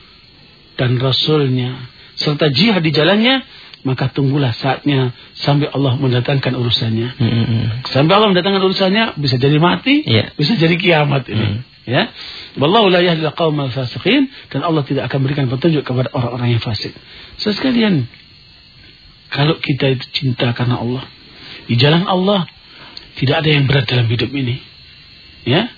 dan Rasulnya, serta jihad di jalannya, maka tunggulah saatnya sampai Allah mendatangkan urusannya. Mm -hmm. Sampai Allah mendatangkan urusannya, bisa jadi mati, yeah. bisa jadi kiamat ini. Mm. Ya. Wallahu la yahdil qaumal fasiqin dan Allah tidak akan berikan petunjuk kepada orang-orang yang fasik. So sekalian, kalau kita itu cinta karena Allah, di jalan Allah tidak ada yang berat dalam hidup ini. Ya.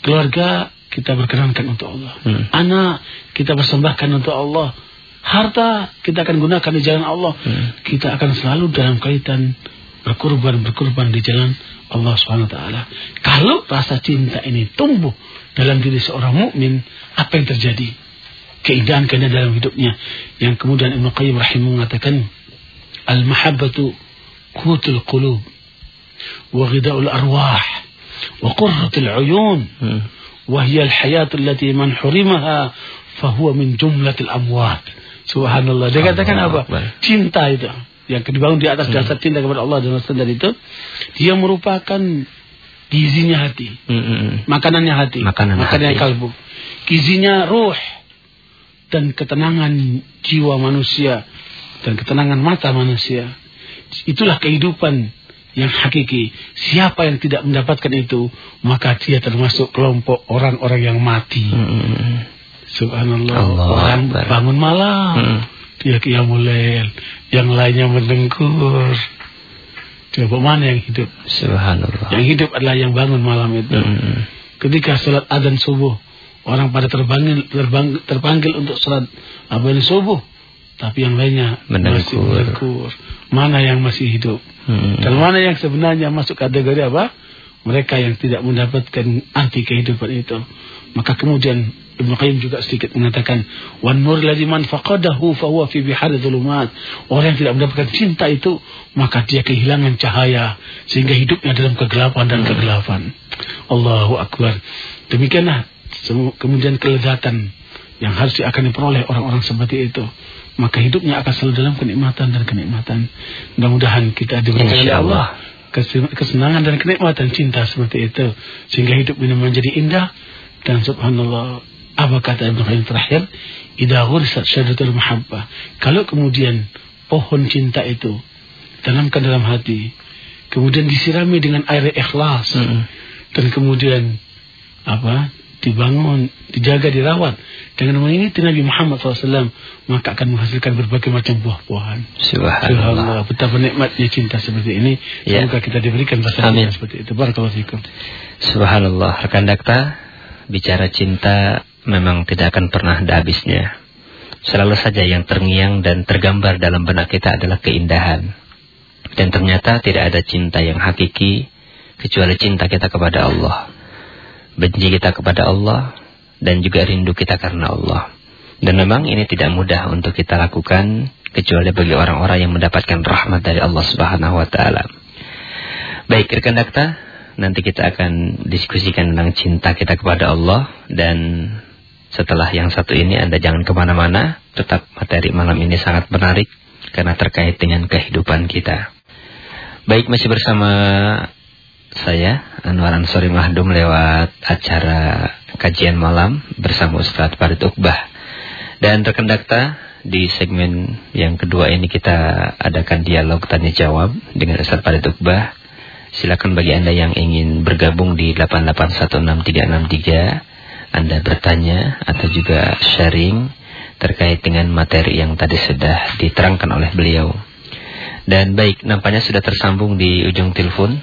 Keluarga kita berkenankan untuk Allah. Hmm. Anak kita persembahkan untuk Allah. Harta kita akan gunakan di jalan Allah. Hmm. Kita akan selalu dalam kaitan berkorban-berkorban di jalan Allah SWT. Kalau rasa cinta ini tumbuh dalam diri seorang mukmin, apa yang terjadi? Keindahan-keindahan dalam hidupnya. Yang kemudian Ibn Qayyim rahimah mengatakan, Al-mahabbatu kutul qulub, wa ghida'ul arwah, wa qurratul uyun, wa hiya al-hayatu allati man hurimaha, fahuwa min jumlatil amwat. Subhanallah. Dia katakan apa? Cinta itu yang dibangun di atas hmm. dasar cinta kepada Allah dan Rasul itu dia merupakan gizinya hati. Hmm, hmm, makanannya hati. Makanan makanannya hati. kalbu. Gizinya ruh dan ketenangan jiwa manusia dan ketenangan mata manusia. Itulah kehidupan yang hakiki. Siapa yang tidak mendapatkan itu maka dia termasuk kelompok orang-orang yang mati. Subhanallah. Allah orang bangun malam. Hmm. Dia kiamulail yang lainnya mendengkur. Coba mana yang hidup? Subhanallah. Yang hidup adalah yang bangun malam itu. Hmm. Ketika sholat adzan subuh, orang pada terpanggil, terbang, terpanggil untuk sholat apa ini subuh. Tapi yang lainnya mendengkur. masih mendengkur. Mana yang masih hidup? Hmm. Dan mana yang sebenarnya masuk kategori apa? Mereka yang tidak mendapatkan anti kehidupan itu. Maka kemudian Ibn Qayyim juga sedikit mengatakan wan nur ladzi man faqadahu fa huwa fi bihar dhulumat. Orang yang tidak mendapatkan cinta itu maka dia kehilangan cahaya sehingga hidupnya dalam kegelapan dan kegelapan. Allahu akbar. Demikianlah kemudian kelezatan yang harus akan diperoleh orang-orang seperti itu. Maka hidupnya akan selalu dalam kenikmatan dan kenikmatan. Mudah-mudahan kita diberikan oleh Allah kesenangan dan kenikmatan cinta seperti itu sehingga hidup ini menjadi indah dan subhanallah apa kata Ibn Qayyim terakhir? Idza ghurisat syajaratul mahabbah. Kalau kemudian pohon cinta itu tanamkan dalam hati, kemudian disirami dengan air ikhlas, -hmm. dan kemudian apa? dibangun, dijaga, dirawat dengan mengikuti Nabi Muhammad SAW maka akan menghasilkan berbagai macam buah-buahan. Subhanallah. Betapa nikmatnya cinta seperti ini. Ya. Semoga kita diberikan rasa seperti itu. Barakallahu fikum. Subhanallah. Rekan dakta, bicara cinta memang tidak akan pernah ada habisnya. Selalu saja yang terngiang dan tergambar dalam benak kita adalah keindahan. Dan ternyata tidak ada cinta yang hakiki kecuali cinta kita kepada Allah. Benci kita kepada Allah dan juga rindu kita karena Allah. Dan memang ini tidak mudah untuk kita lakukan kecuali bagi orang-orang yang mendapatkan rahmat dari Allah Subhanahu wa taala. Baik, rekan dakta, nanti kita akan diskusikan tentang cinta kita kepada Allah dan setelah yang satu ini Anda jangan ke mana-mana, tetap materi malam ini sangat menarik karena terkait dengan kehidupan kita. Baik, masih bersama saya Anwar Ansori Mahdum lewat acara kajian malam bersama Ustadz Farid Uqbah. Dan rekan dakta, di segmen yang kedua ini kita adakan dialog tanya jawab dengan Ustaz Farid Uqbah. Silakan bagi Anda yang ingin bergabung di 8816363 Anda bertanya atau juga sharing terkait dengan materi yang tadi sudah diterangkan oleh beliau. Dan baik, nampaknya sudah tersambung di ujung telepon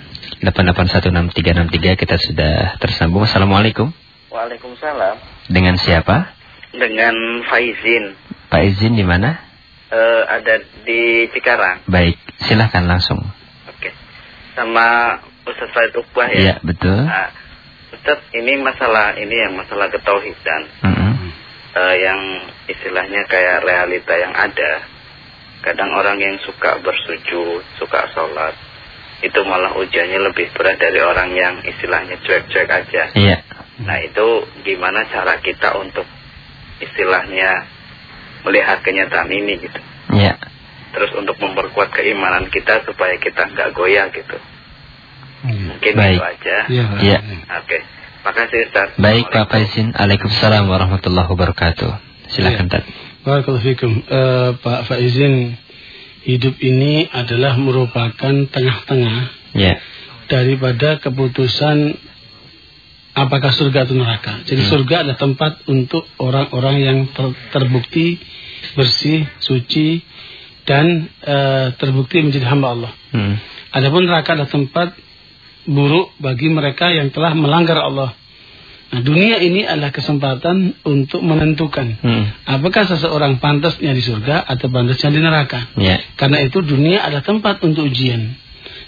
8816363 kita sudah tersambung. Assalamualaikum. Waalaikumsalam. Dengan siapa? Dengan Faizin. Pak Izin di mana? Uh, ada di Cikarang. Baik, silahkan langsung. Oke. Sama Ustaz Farid Uqbah ya? Iya, betul. Nah, Ustaz, ini masalah ini yang masalah ketauhidan. Mm -hmm. uh, yang istilahnya kayak realita yang ada. Kadang orang yang suka bersujud, suka sholat, itu malah ujiannya lebih berat dari orang yang istilahnya cuek-cuek aja. Iya. Nah, itu gimana cara kita untuk istilahnya melihat kenyataan ini gitu. Ya. Terus untuk memperkuat keimanan kita supaya kita nggak goyah gitu. Hmm. Mungkin Baik. itu aja. Ya. ya. Oke. Makasih Ustaz. Baik Pak Faizin. Waalaikumsalam warahmatullahi wabarakatuh. Silakan ya. Barakallahu fikum. Uh, Pak Faizin, hidup ini adalah merupakan tengah-tengah ya. daripada keputusan apakah surga atau neraka. Jadi hmm. surga adalah tempat untuk orang-orang yang ter terbukti bersih, suci dan uh, terbukti menjadi hamba Allah. Hmm. Adapun neraka adalah tempat buruk bagi mereka yang telah melanggar Allah. Nah, dunia ini adalah kesempatan untuk menentukan hmm. apakah seseorang pantasnya di surga atau pantasnya di neraka. Yeah. Karena itu dunia adalah tempat untuk ujian.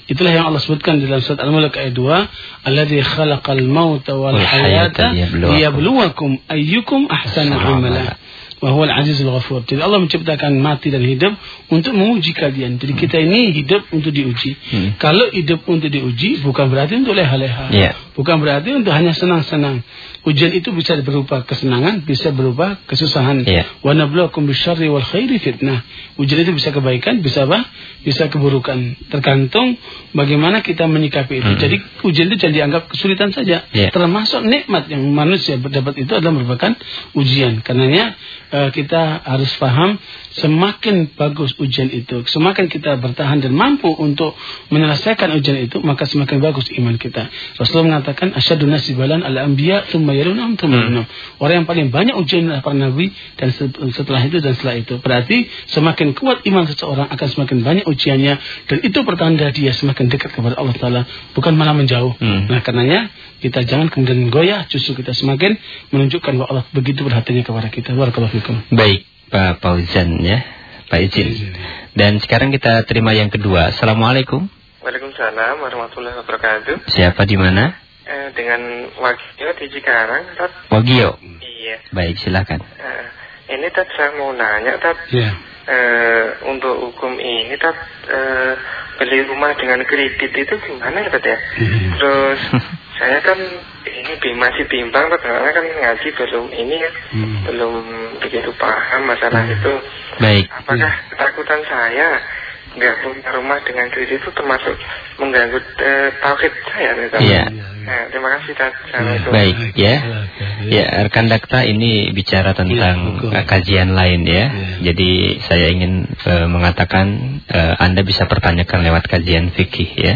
Itulah yang Allah sebutkan dalam surat Al-Mulk ayat 2, "Alladzi khalaqal mauta wal hayata liyabluwakum ayyukum ahsanu amala." Wahwal azizul ghafur. Jadi Allah menciptakan mati dan hidup untuk menguji kalian. Jadi kita ini hidup untuk diuji. Hmm. Kalau hidup untuk diuji bukan berarti untuk leha-leha. Yeah. Bukan berarti untuk hanya senang-senang. Ujian itu bisa berupa kesenangan, bisa berupa kesusahan. Yeah. Wa nabluwakum bisyarri wal khairi fitnah. Ujian itu bisa kebaikan, bisa apa? Bisa keburukan. Tergantung bagaimana kita menyikapi itu. Hmm. Jadi ujian itu jangan dianggap kesulitan saja. Yeah. Termasuk nikmat yang manusia berdapat itu adalah merupakan ujian. Karenanya uh, kita harus paham semakin bagus ujian itu, semakin kita bertahan dan mampu untuk menyelesaikan ujian itu, maka semakin bagus iman kita. Rasulullah mengatakan asyadun nasibalan al-anbiya thumma yalunhum thumma hmm. Orang yang paling banyak ujian adalah para nabi dan setelah itu dan setelah itu. Berarti semakin kuat iman seseorang akan semakin banyak ujiannya dan itu pertanda dia semakin dekat kepada Allah taala, bukan malah menjauh. Hmm. Nah, karenanya kita jangan kemudian goyah, justru kita semakin menunjukkan bahwa Allah begitu perhatiannya kepada kita. Barakallahu fikum. Baik, Pak Fauzan ya. Pak Izin. Dan sekarang kita terima yang kedua. Assalamualaikum. Waalaikumsalam warahmatullahi wabarakatuh. Siapa di mana? Eh, dengan Wagio di Cikarang, Tat. Wagio? Iya. Baik, silakan. Eh, ini Tat saya mau nanya, Tat. Iya. Eh, untuk hukum ini, Tat, eh, beli rumah dengan kredit itu gimana ya, Tat ya? Hmm. Terus saya kan ini masih bimbang, Tat, karena kan ngaji belum ini ya, hmm. belum begitu paham masalah hmm. itu. Baik. Apakah ketakutan saya nggak punya rumah dengan kredit itu termasuk mengganggu uh, tauhid saya Iya. Nah, terima kasih ya. Baik ya. Ya, rekan dakta ini bicara tentang ya, kajian lain ya. ya. Jadi saya ingin uh, mengatakan uh, Anda bisa pertanyakan lewat kajian fikih ya.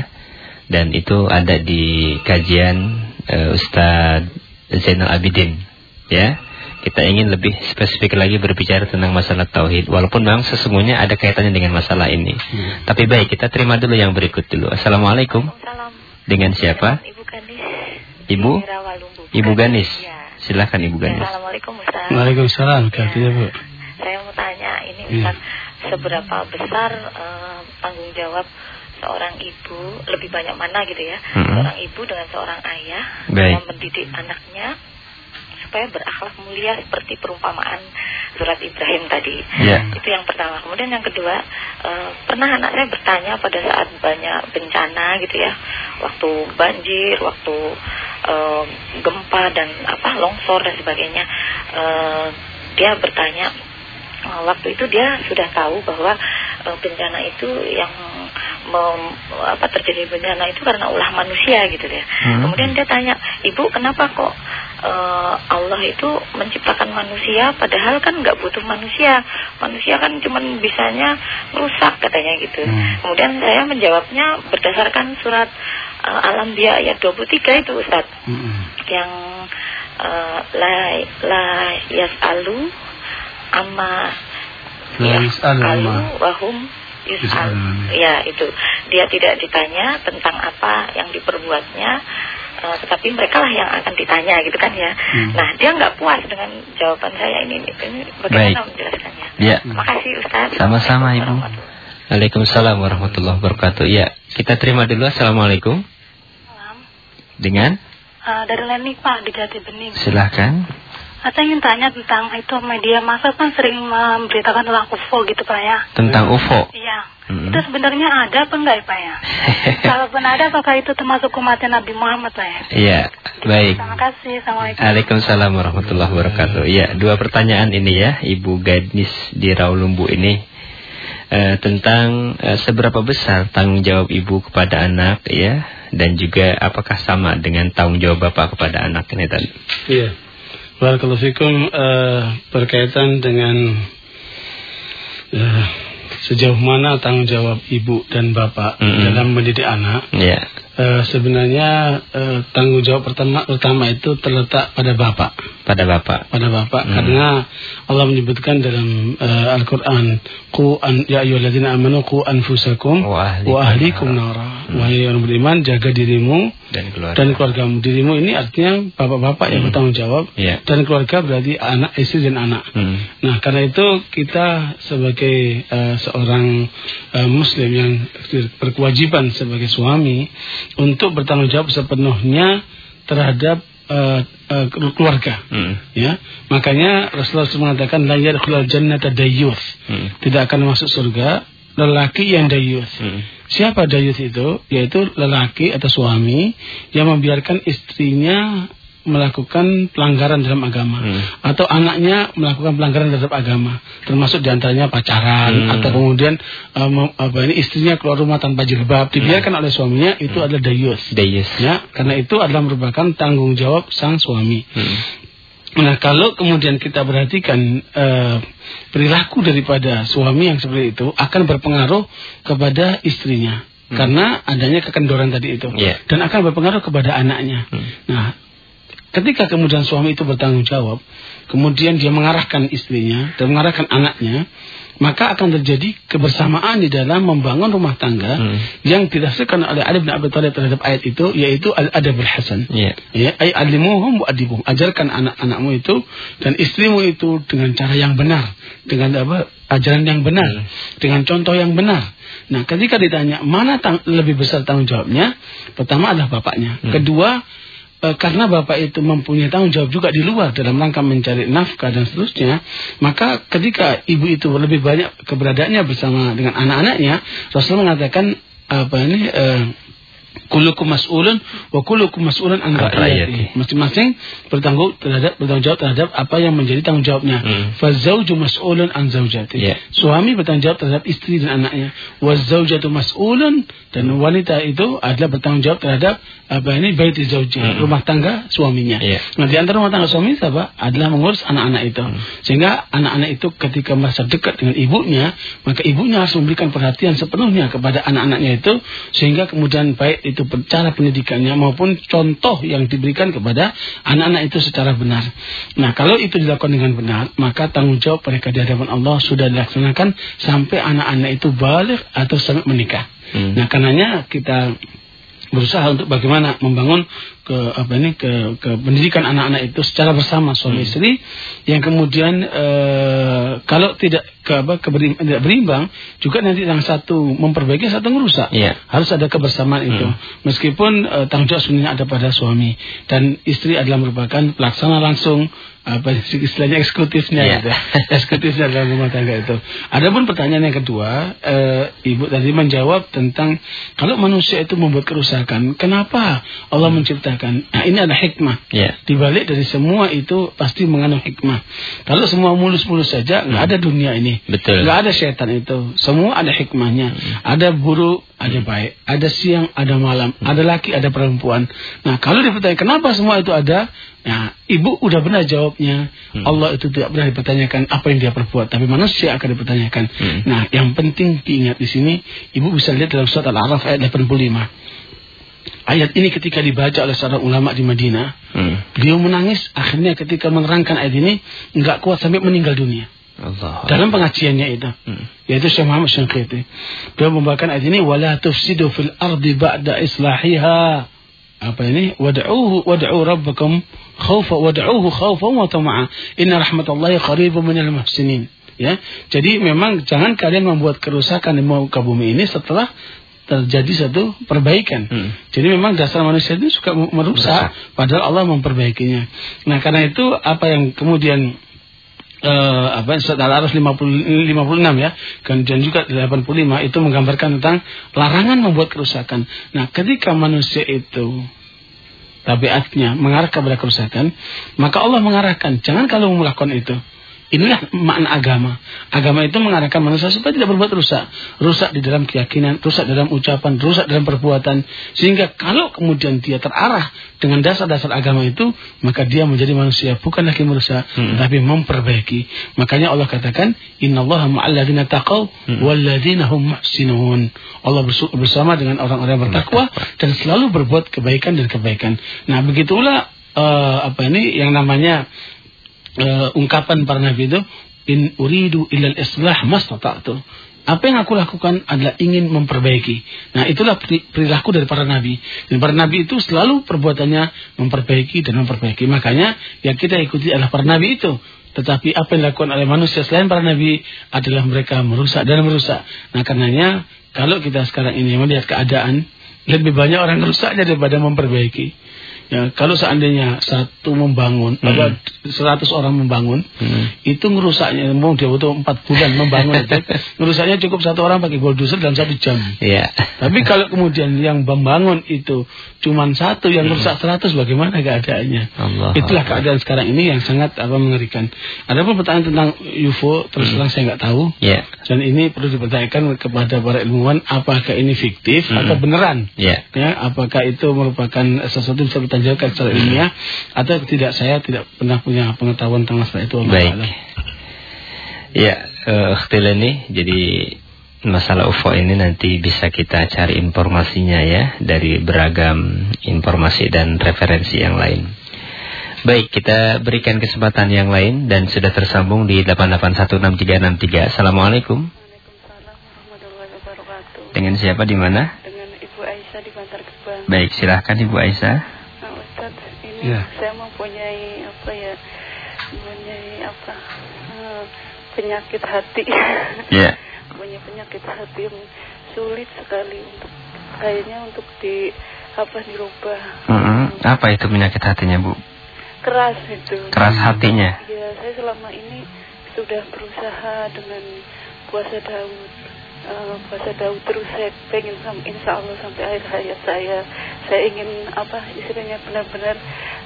Dan itu ada di kajian Ustadz Zainal Abidin ya kita ingin lebih spesifik lagi berbicara tentang masalah tauhid walaupun memang sesungguhnya ada kaitannya dengan masalah ini. Hmm. Tapi baik, kita terima dulu yang berikut dulu. Assalamualaikum. Salam. Dengan siapa? Ibu Ganis. Ibu? Ibu Ganis. Ya. Silahkan Ibu Ganis. Assalamualaikum Ustaz. Waalaikumsalam. Ya. Bu. Saya mau tanya ini iya. Ustaz, ya. seberapa besar uh, tanggung jawab seorang ibu lebih banyak mana gitu ya? Hmm. Seorang ibu dengan seorang ayah Baik. dalam mendidik anaknya supaya berakhlak mulia seperti perumpamaan surat Ibrahim tadi. Ya. Itu yang pertama. Kemudian yang kedua, uh, pernah anak saya bertanya pada saat banyak bencana gitu ya, waktu banjir, waktu uh, gempa dan apa longsor dan sebagainya, uh, dia bertanya waktu itu dia sudah tahu bahwa uh, bencana itu yang mem, apa terjadi bencana itu karena ulah manusia gitu ya. Hmm. Kemudian dia tanya, "Ibu, kenapa kok uh, Allah itu menciptakan manusia padahal kan nggak butuh manusia. Manusia kan cuma bisanya rusak katanya gitu." Hmm. Kemudian saya menjawabnya berdasarkan surat uh, Al-Anbiya ayat 23 itu Ustaz. Hmm. Yang uh, la la yas'alu amma la yas'alu wahum Yus'al. Ya, itu. Dia tidak ditanya tentang apa yang diperbuatnya, uh, tetapi mereka lah yang akan ditanya gitu kan ya. Hmm. Nah, dia nggak puas dengan jawaban saya ini. ini bagaimana Baik. menjelaskannya? Ya. Terima kasih Ustaz. Sama-sama Ibu. Waalaikumsalam warahmatullahi wabarakatuh. Ya, kita terima dulu. Assalamualaikum. Salam. Dengan? Uh, dari Leni Pak di Jati Bening. Silahkan. Saya ingin tanya tentang itu media masa kan sering memberitakan tentang UFO gitu Pak ya. Tentang UFO? Iya. Hmm. Itu sebenarnya ada apa enggak ya Pak ya? Kalaupun ada apakah itu termasuk kematian Nabi Muhammad Pak ya? Iya, baik. Terima kasih. Assalamualaikum. Waalaikumsalam warahmatullahi wabarakatuh. Iya, dua pertanyaan ini ya Ibu Gadis di Raulumbu ini. Uh, tentang uh, seberapa besar tanggung jawab ibu kepada anak ya dan juga apakah sama dengan tanggung jawab bapak kepada anak ini tadi. Iya. Barakallahu fikum uh, berkaitan dengan uh, sejauh mana tanggung jawab ibu dan bapak mm -hmm. dalam mendidik anak. Yeah. Uh, sebenarnya uh, tanggung jawab pertama pertama itu terletak pada bapak. Pada bapak. Pada bapak mm. karena Allah menyebutkan dalam uh, Al-Qur'an, "Qu an ya ayyuhalladzina amanu qu anfusakum wa ahlikum nara." Wahai orang beriman, jaga dirimu dan keluarga. Dan keluargamu dirimu ini artinya bapak-bapak yang hmm. bertanggung jawab yeah. dan keluarga berarti anak istri dan anak. Hmm. Nah karena itu kita sebagai uh, seorang uh, muslim yang berkewajiban sebagai suami untuk bertanggung jawab sepenuhnya terhadap uh, uh, keluarga. Hmm. Ya makanya Rasulullah SAW mengatakan la yadkhulul jannata dayyuth. Hmm. Tidak akan masuk surga lelaki yang dayyuth. Hmm. Siapa dayus itu? Yaitu lelaki atau suami yang membiarkan istrinya melakukan pelanggaran dalam agama hmm. atau anaknya melakukan pelanggaran terhadap agama termasuk di antaranya pacaran hmm. atau kemudian um, apa ini istrinya keluar rumah tanpa jilbab dibiarkan hmm. oleh suaminya itu hmm. adalah dayus dayus ya karena itu adalah merupakan tanggung jawab sang suami hmm. nah kalau kemudian kita perhatikan uh, perilaku daripada suami yang seperti itu akan berpengaruh kepada istrinya hmm. karena adanya kekendoran tadi itu yeah. dan akan berpengaruh kepada anaknya. Hmm. Nah, ketika kemudian suami itu bertanggung jawab, kemudian dia mengarahkan istrinya dan mengarahkan anaknya, maka akan terjadi kebersamaan di dalam membangun rumah tangga hmm. yang didasarkan oleh Ali bin Abi Thalib terhadap ayat itu yaitu al-adabul hasan. Yeah. Ya, ay alimuhum wa adibuhum. Ajarkan anak-anakmu itu dan istrimu itu dengan cara yang benar, dengan apa? ajaran yang benar, hmm. dengan contoh yang benar. Nah, ketika ditanya mana lebih besar tanggung jawabnya, pertama adalah bapaknya. Hmm. Kedua, e, karena bapak itu mempunyai tanggung jawab juga di luar dalam rangka mencari nafkah dan seterusnya, maka ketika ibu itu lebih banyak keberadaannya bersama dengan anak-anaknya, Rasul mengatakan apa ini e, Kulukum mas'ulun wa kulukum mas'ulun an ra'iyati. Masing-masing bertanggung terhadap bertanggung jawab terhadap apa yang menjadi tanggung jawabnya. Hmm. Fa zauju mas'ulun an zaujati. Yeah. Suami bertanggung jawab terhadap istri dan anaknya. Wa zaujatu mas'ulun dan wanita itu adalah bertanggung jawab terhadap apa ini baiti zauji, hmm. rumah tangga suaminya. Yeah. Nah, di antara rumah tangga suami siapa? Adalah mengurus anak-anak itu. Hmm. Sehingga anak-anak itu ketika merasa dekat dengan ibunya, maka ibunya harus memberikan perhatian sepenuhnya kepada anak-anaknya itu sehingga kemudian baik itu cara pendidikannya maupun contoh yang diberikan kepada anak-anak itu secara benar. Nah, kalau itu dilakukan dengan benar, maka tanggung jawab mereka di hadapan Allah sudah dilaksanakan sampai anak-anak itu balik atau sampai menikah. Hmm. Nah, karenanya kita berusaha untuk bagaimana membangun ke apa ini ke ke pendidikan anak-anak itu secara bersama suami Hmm. istri yang kemudian eh, kalau tidak ke tidak berimbang juga nanti yang satu memperbaiki satu merusak Iya. harus ada kebersamaan itu Hmm. meskipun eh, tanggung jawab sebenarnya ada pada suami dan istri adalah merupakan pelaksana langsung apa istilahnya eksekutifnya Iya. gitu. eksekutifnya dalam rumah tangga itu. Adapun pertanyaan yang kedua, eh, ibu tadi menjawab tentang kalau manusia itu membuat kerusakan, kenapa Allah menciptakan? Nah, ini ada hikmah. Ya. Di balik dari semua itu pasti mengandung hikmah. Kalau semua mulus-mulus saja, nggak ada dunia ini. Betul. Nggak ada setan itu. Semua ada hikmahnya. Ada buruk, ada baik. Ada siang, ada malam. Ada laki, ada perempuan. Nah, kalau dipertanyakan kenapa semua itu ada? Nah, ibu udah benar jawabnya. Allah itu tidak pernah dipertanyakan apa yang dia perbuat, tapi manusia akan dipertanyakan. Hmm. Nah, yang penting diingat di sini, ibu bisa lihat dalam surat Al-A'raf ayat 85. Ayat ini ketika dibaca oleh seorang ulama di Madinah, Hmm. beliau menangis akhirnya ketika menerangkan ayat ini nggak kuat sampai meninggal dunia Allah. dalam pengajiannya itu Hmm. yaitu Syekh Muhammad Syangkiti beliau membawakan ayat ini wala tufsidu fil ardi ba'da islahiha apa ini wad'uhu wad'u rabbakum khaufa wad'uhu khaufan wa tama'a inna rahmatallahi qaribun minal muhsinin ya jadi memang jangan kalian membuat kerusakan di muka bumi ini setelah terjadi satu perbaikan Hmm. jadi memang dasar manusia ini suka merusak, padahal Allah memperbaikinya. Nah, karena itu apa yang kemudian eh apa surat Al-Araf 50 56 ya, kemudian juga 85 itu menggambarkan tentang larangan membuat kerusakan. Nah, ketika manusia itu tabiatnya mengarah kepada kerusakan, maka Allah mengarahkan jangan kalau melakukan itu. Inilah makna agama. Agama itu mengarahkan manusia supaya tidak berbuat rusak. Rusak di dalam keyakinan, rusak dalam ucapan, rusak dalam perbuatan. Sehingga kalau kemudian dia terarah dengan dasar-dasar agama itu, maka dia menjadi manusia. Bukan lagi merusak, Hmm. tapi memperbaiki. Makanya Allah katakan, Inna Allah ma'alladina taqaw, walladina hum muhsinun. Allah bersama dengan orang-orang bertakwa, dan selalu berbuat kebaikan dan kebaikan. Nah, begitulah eh, apa ini yang namanya eh, ungkapan para nabi itu in uridu ilal islah mastata'tu. Apa yang aku lakukan adalah ingin memperbaiki. Nah, itulah peri- perilaku dari para nabi. Dan para nabi itu selalu perbuatannya memperbaiki dan memperbaiki. Makanya yang kita ikuti adalah para nabi itu. Tetapi apa yang dilakukan oleh manusia selain para nabi adalah mereka merusak dan merusak. Nah, karenanya kalau kita sekarang ini melihat keadaan lebih banyak orang rusaknya daripada memperbaiki. Ya, kalau seandainya satu membangun, Hmm. apa 100 orang membangun, Hmm. itu ngerusaknya, mau dia butuh 4 bulan membangun itu, ngerusaknya cukup satu orang pakai bulldozer dalam satu jam. Ya. Tapi kalau kemudian yang membangun itu cuma satu, yang Hmm. rusak 100, bagaimana keadaannya? Allah. Itulah keadaan sekarang ini yang sangat apa mengerikan. Ada pun pertanyaan tentang UFO, terus terang saya nggak tahu. Ya. Dan ini perlu dipertanyakan kepada para ilmuwan, apakah ini fiktif Hmm. atau beneran? Ya. ya apakah itu merupakan sesuatu yang bisa ditanjakan secara ilmiah atau tidak saya tidak pernah punya pengetahuan tentang masalah itu Allah Baik. Ta'ala. Ya, eh Ikhtilani, jadi masalah UFO ini nanti bisa kita cari informasinya ya dari beragam informasi dan referensi yang lain. Baik, kita berikan kesempatan yang lain dan sudah tersambung di 8816363. Assalamualaikum. Waalaikumsalam warahmatullahi wabarakatuh. Dengan siapa di mana? Dengan Ibu Aisyah di Bantar Gebang. Baik, silahkan Ibu Aisyah. Ya. saya mempunyai apa ya? Mempunyai apa? eh, penyakit hati. Ya. Punya penyakit hati yang sulit sekali untuk kayaknya untuk di apa dirubah. Mm-mm. Apa itu penyakit hatinya, Bu? Keras itu. Keras hatinya. Ya, saya selama ini sudah berusaha dengan puasa Daud. Eh, puasa Daud terus saya pengen sam- insya Allah sampai akhir hayat saya saya ingin apa istilahnya benar-benar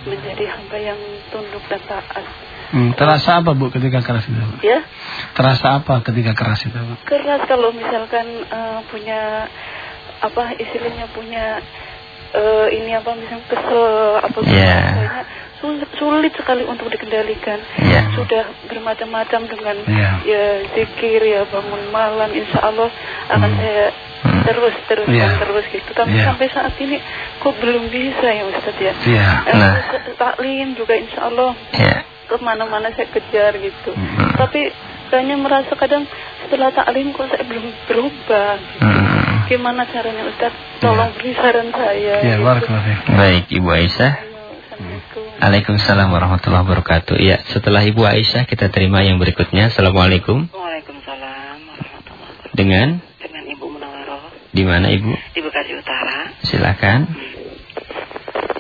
menjadi hamba yang tunduk dan taat Hmm, terasa apa Bu ketika keras itu? Bu? ya Terasa apa ketika keras itu? Bu? keras kalau misalkan eh, punya apa istilahnya punya eh, ini apa misalnya kesel apa Ya. kayaknya sulit, sulit sekali untuk dikendalikan Ya. sudah bermacam-macam dengan Ya. ya zikir ya bangun malam insya Allah akan saya Hmm. terus terus Ya. terus gitu tapi Ya. sampai saat ini kok belum bisa ya Ustaz ya Iya. Eh, Nah. taklim juga insya Allah Ya. ke mana-mana saya kejar gitu Hmm. tapi kayaknya merasa kadang setelah taklim kok saya belum berubah gitu. Hmm. bagaimana caranya Ustaz? Tolong Ya. beri saran saya. Ya, gitu. Baik, Ibu Aisyah. Waalaikumsalam warahmatullahi wabarakatuh. Ya, setelah Ibu Aisyah kita terima yang berikutnya. Assalamualaikum. Waalaikumsalam warahmatullahi wabarakatuh. Dengan Dengan Ibu Munawaroh di mana Ibu? di Bekasi Utara. Silakan.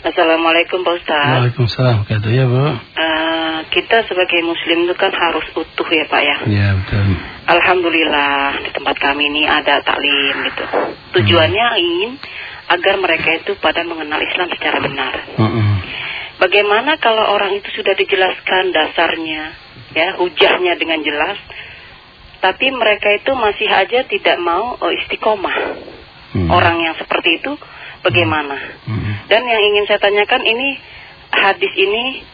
Assalamualaikum Pak Ustaz. Waalaikumsalam kata ya, Bu. Eh, kita sebagai Muslim itu kan harus utuh ya Pak ya. Ya, betul. Alhamdulillah di tempat kami ini ada taklim gitu. Tujuannya ingin agar mereka itu pada mengenal Islam secara benar. Heeh. Bagaimana kalau orang itu sudah dijelaskan dasarnya, ya hujahnya dengan jelas, tapi mereka itu masih aja tidak mau oh, istiqomah. Hmm. Orang yang seperti itu bagaimana? Hmm. Dan yang ingin saya tanyakan ini hadis ini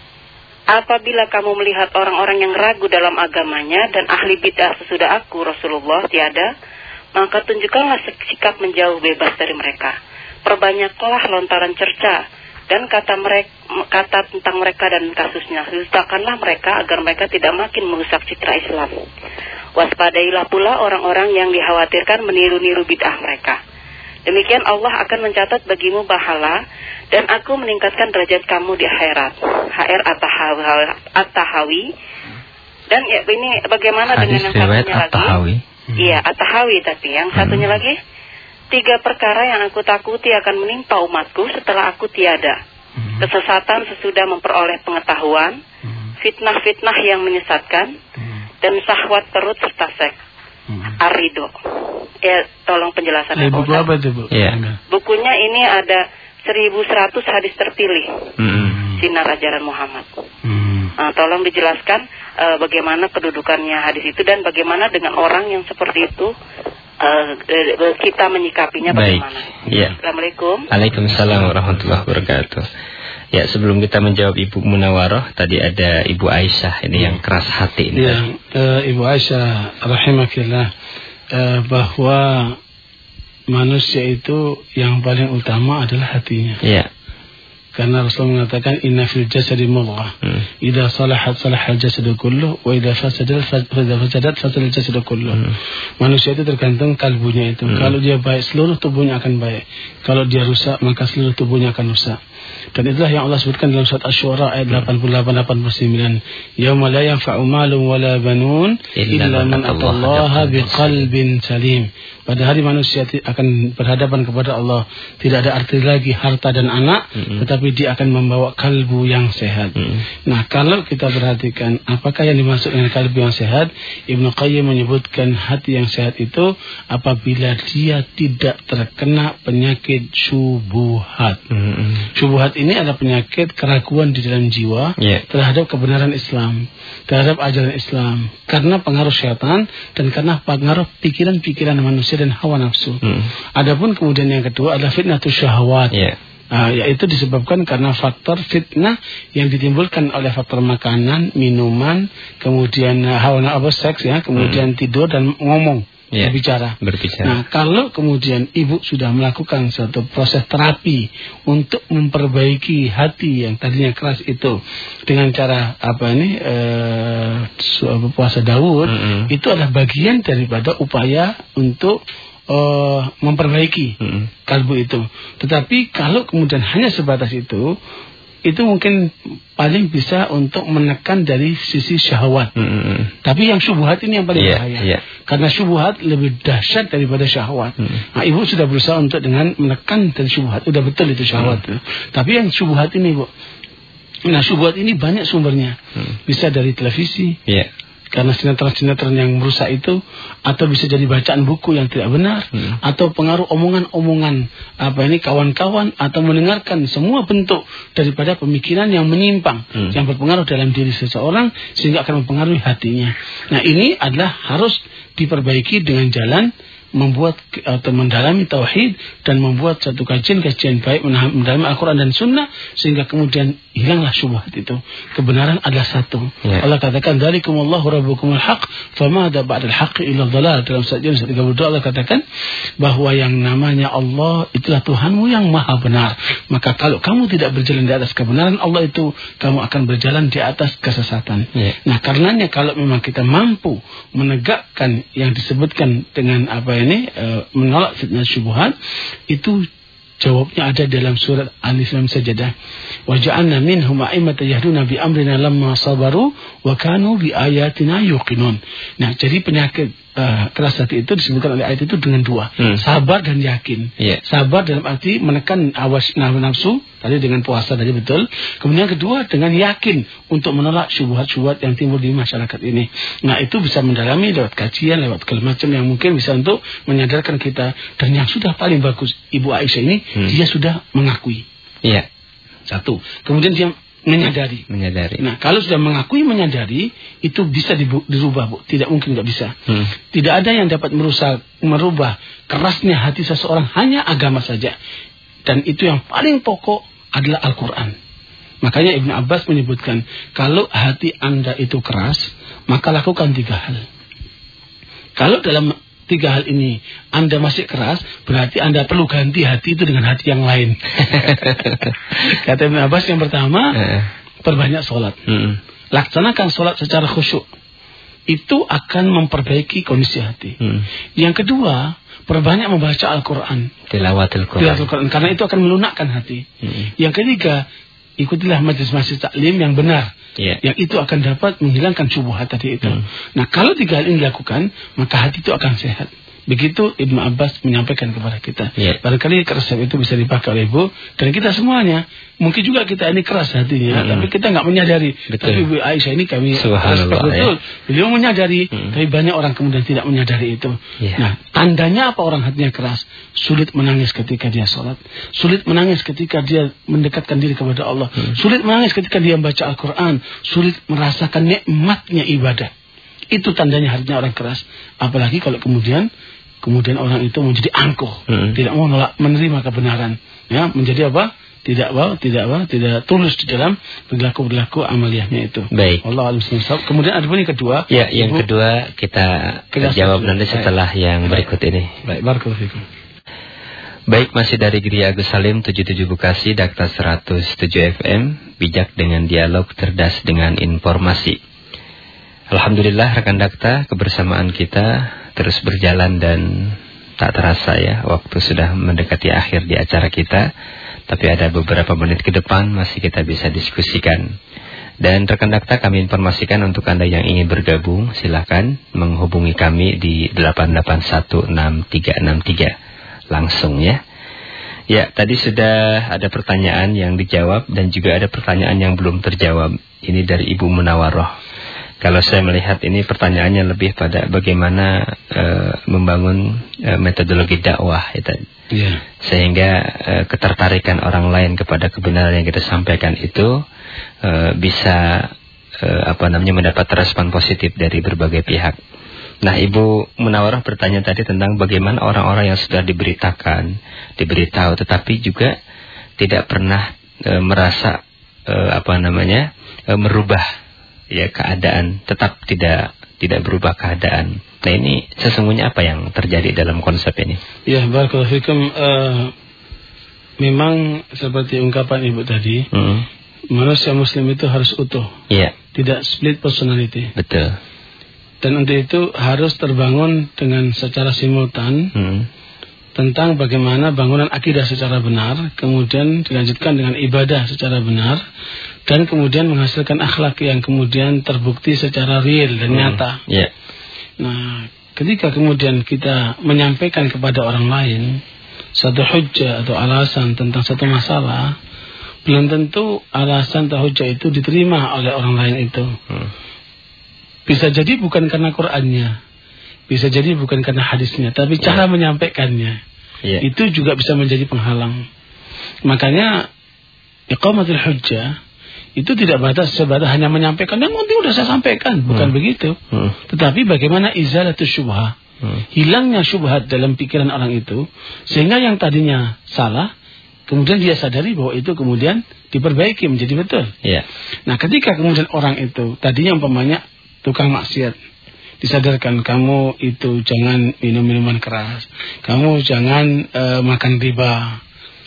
apabila kamu melihat orang-orang yang ragu dalam agamanya dan ahli bid'ah sesudah aku Rasulullah tiada, maka tunjukkanlah sik- sikap menjauh bebas dari mereka. Perbanyaklah lontaran cerca dan kata mereka kata tentang mereka dan kasusnya. Dustakanlah mereka agar mereka tidak makin merusak citra Islam. Waspadailah pula orang-orang yang dikhawatirkan meniru-niru bid'ah mereka. Demikian Allah akan mencatat bagimu pahala dan aku meningkatkan derajat kamu di akhirat. HR At-Tahawi. At-Tahawi. Dan ya, ini bagaimana Hadis dengan yang satunya lagi? Iya, At-Tahawi tapi yang satunya Hmm. lagi tiga perkara yang aku takuti akan menimpa umatku setelah aku tiada. Hmm. Kesesatan sesudah memperoleh pengetahuan, Hmm. fitnah-fitnah yang menyesatkan, Hmm. dan syahwat perut serta seks. Hmm. Arido. Ya, tolong penjelasannya Eh, Pak buku apa itu, Bu? Iya. Bukunya ini ada 1100 hadis terpilih Mm-mm. Sinar Ajaran Muhammad. Hmm. Nah, tolong dijelaskan eh, bagaimana kedudukannya hadis itu dan bagaimana dengan orang yang seperti itu eh, eh, kita menyikapinya Baik. bagaimana. Ya. Assalamualaikum. Waalaikumsalam warahmatullahi wabarakatuh. Ya, sebelum kita menjawab Ibu Munawaroh, tadi ada Ibu Aisyah ini yang keras hati ini. Ya, eh, Ibu Aisyah rahimakillah eh, bahwa manusia itu yang paling utama adalah hatinya. Ya. Karena Rasul mengatakan inna fil jasadi mudghah. Hmm. Idza salahat salahal jasadu kulluh wa idza fasadat fasadat fasadal jasadu kulluh. Hmm. Manusia itu tergantung kalbunya itu. Hmm. Kalau dia baik seluruh tubuhnya akan baik. Kalau dia rusak maka seluruh tubuhnya akan rusak. Dan itulah yang Allah sebutkan dalam surat Asy-Syura ayat 88 89. Yauma la yanfa'u malun wala banun Illa man atallaha biqalbin salim. Pada hari manusia akan berhadapan kepada Allah. Tidak ada arti lagi harta dan anak, Mm-mm. tetapi dia akan membawa kalbu yang sehat. Mm. Nah, kalau kita perhatikan apakah yang dimaksud dengan kalbu yang sehat, Ibnu Qayyim menyebutkan hati yang sehat itu apabila dia tidak terkena penyakit syubuhat. Mm-mm. Syubuhat ini adalah penyakit keraguan di dalam jiwa Ya. terhadap kebenaran Islam, terhadap ajaran Islam, karena pengaruh syaitan dan karena pengaruh pikiran-pikiran manusia dan hawa nafsu. Mm. Adapun kemudian yang kedua adalah fitnatus syahwat. Ya. Ah, yaitu disebabkan karena faktor fitnah yang ditimbulkan oleh faktor makanan, minuman, kemudian uh, hawa nafsu seks ya, kemudian tidur dan ngomong, Ya. berbicara. Berbicara. Nah, kalau kemudian ibu sudah melakukan suatu proses terapi untuk memperbaiki hati yang tadinya keras itu dengan cara apa ini eh, puasa Daud, Mm-mm. itu adalah bagian daripada upaya untuk eh, memperbaiki Mm-mm. kalbu itu. Tetapi kalau kemudian hanya sebatas itu, itu mungkin paling bisa untuk menekan dari sisi syahwat. Mm-mm. Tapi yang syubhat ini yang paling Iya, bahaya. iya. Karena syubhat lebih dahsyat daripada syahwat. Hmm. Nah, ibu sudah berusaha untuk dengan menekan dari syubhat. Udah betul itu syahwat. Hmm. Tapi yang syubhat ini, Bu. Nah, syubhat ini banyak sumbernya. Hmm. Bisa dari televisi, Ya. Karena sinetron-sinetron yang merusak itu atau bisa jadi bacaan buku yang tidak benar Hmm. atau pengaruh omongan-omongan apa ini kawan-kawan atau mendengarkan semua bentuk daripada pemikiran yang menyimpang Hmm. yang berpengaruh dalam diri seseorang sehingga akan mempengaruhi hatinya. Nah, ini adalah harus diperbaiki dengan jalan membuat atau mendalami tauhid dan membuat satu kajian-kajian baik mendalami Al-Quran dan Sunnah sehingga kemudian hilanglah syubhat itu. Kebenaran adalah satu. Ya. Allah katakan dzalikumullahu rabbukumul haq fama ada ba'dal haqqi illa dhalal dalam surat Yunus 32 Allah katakan bahwa yang namanya Allah itulah Tuhanmu yang maha benar. Maka kalau kamu tidak berjalan di atas kebenaran Allah itu kamu akan berjalan di atas kesesatan. Ya. Nah, karenanya kalau memang kita mampu menegakkan yang disebutkan dengan apa ini uh, menolak fitnah syubhat itu Jawabnya ada dalam surat Alif Lam Sajadah. Wa ja'alna minhum a'immatan yahduna bi amrina lamma sabaru wa kanu bi ayatina yuqinun. Nah, jadi penyakit uh, keras hati itu disebutkan oleh ayat itu dengan dua. Hmm. Sabar dan yakin. Yeah. Sabar dalam arti menekan awas nafsu tadi dengan puasa tadi betul. Kemudian kedua dengan yakin untuk menolak syubhat-syubhat yang timbul di masyarakat ini. Nah, itu bisa mendalami lewat kajian, lewat segala macam yang mungkin bisa untuk menyadarkan kita dan yang sudah paling bagus Ibu Aisyah ini hmm. dia sudah mengakui. Iya. Satu. Kemudian dia menyadari. Menyadari. Nah, kalau sudah mengakui menyadari, itu bisa dirubah, Bu. Tidak mungkin nggak bisa. Hmm. Tidak ada yang dapat merusak, merubah kerasnya hati seseorang hanya agama saja. Dan itu yang paling pokok adalah Al-Quran. Makanya Ibn Abbas menyebutkan, kalau hati Anda itu keras, maka lakukan tiga hal. Kalau dalam tiga hal ini Anda masih keras, berarti Anda perlu ganti hati itu dengan hati yang lain. Kata Ibn Abbas yang pertama, eh. perbanyak sholat. Hmm. Laksanakan sholat secara khusyuk. Itu akan memperbaiki kondisi hati. Hmm. Yang kedua, perbanyak membaca Al-Quran. Tilawatul Quran. Quran. Karena itu akan melunakkan hati. Hmm. Yang ketiga, ikutilah majlis-majlis taklim yang benar. Yeah. Yang itu akan dapat menghilangkan syubhat tadi itu. Hmm. Nah, kalau tiga hal ini dilakukan, maka hati itu akan sehat. Begitu Ibnu Abbas menyampaikan kepada kita. Yeah. Barangkali resep itu bisa dipakai oleh Ibu dan kita semuanya. Mungkin juga kita ini keras hatinya, hmm. tapi kita nggak menyadari. Betul. Tapi Ibu Aisyah ini kami respect ya. betul. Ya. Beliau menyadari, hmm. tapi banyak orang kemudian tidak menyadari itu. Yeah. Nah, tandanya apa orang hatinya keras? Sulit menangis ketika dia sholat. Sulit menangis ketika dia mendekatkan diri kepada Allah. Hmm. Sulit menangis ketika dia membaca Al-Quran. Sulit merasakan nikmatnya ibadah. Itu tandanya hatinya orang keras. Apalagi kalau kemudian kemudian orang itu menjadi angkuh, hmm. tidak mau menolak, menerima kebenaran, ya menjadi apa? Tidak apa? Tidak apa? Tidak tulus di dalam perilaku perilaku amaliyahnya itu. Baik. Allah alam Kemudian ada pun yang kedua. Ya, yang Ibu, kedua kita, kita jawab nanti setelah Baik. yang berikut ini. Baik, barakallahu Baik, masih dari Gria Agus Salim 77 Bekasi, Dakta 107 FM, bijak dengan dialog, cerdas dengan informasi. Alhamdulillah rekan Dakta, kebersamaan kita terus berjalan dan tak terasa ya waktu sudah mendekati akhir di acara kita. Tapi ada beberapa menit ke depan masih kita bisa diskusikan. Dan rekan dakta kami informasikan untuk Anda yang ingin bergabung silahkan menghubungi kami di 8816363 langsung ya. Ya, tadi sudah ada pertanyaan yang dijawab dan juga ada pertanyaan yang belum terjawab. Ini dari Ibu Munawaroh. Kalau saya melihat ini pertanyaannya lebih pada bagaimana uh, membangun uh, metodologi dakwah itu. Yeah. Sehingga uh, ketertarikan orang lain kepada kebenaran yang kita sampaikan itu uh, bisa uh, apa namanya mendapat respon positif dari berbagai pihak. Nah, Ibu Munawarah bertanya tadi tentang bagaimana orang-orang yang sudah diberitakan, diberitahu tetapi juga tidak pernah uh, merasa uh, apa namanya uh, merubah ya keadaan tetap tidak tidak berubah keadaan. Nah ini sesungguhnya apa yang terjadi dalam konsep ini? Ya, barakallahu fikum. Uh, memang seperti ungkapan Ibu tadi, hmm. manusia muslim itu harus utuh. Iya. Tidak split personality. Betul. Dan untuk itu harus terbangun dengan secara simultan hmm. tentang bagaimana bangunan akidah secara benar, kemudian dilanjutkan dengan ibadah secara benar, dan kemudian menghasilkan akhlak yang kemudian terbukti secara real dan hmm. nyata. Yeah. Nah, ketika kemudian kita menyampaikan kepada orang lain satu hujah atau alasan tentang satu masalah, belum tentu alasan atau hujah itu diterima oleh orang lain itu. Hmm. Bisa jadi bukan karena Qur'annya, bisa jadi bukan karena hadisnya, tapi yeah. cara menyampaikannya. Yeah. Itu juga bisa menjadi penghalang. Makanya iqamatul hujjah itu tidak batas sebatas hanya menyampaikan yang nanti sudah saya sampaikan bukan hmm. begitu hmm. tetapi bagaimana izalatus syubha hmm. hilangnya syubhat dalam pikiran orang itu sehingga yang tadinya salah kemudian dia sadari bahwa itu kemudian diperbaiki menjadi betul yeah. nah ketika kemudian orang itu tadinya umpamanya tukang maksiat disadarkan kamu itu jangan minum minuman keras kamu jangan uh, makan riba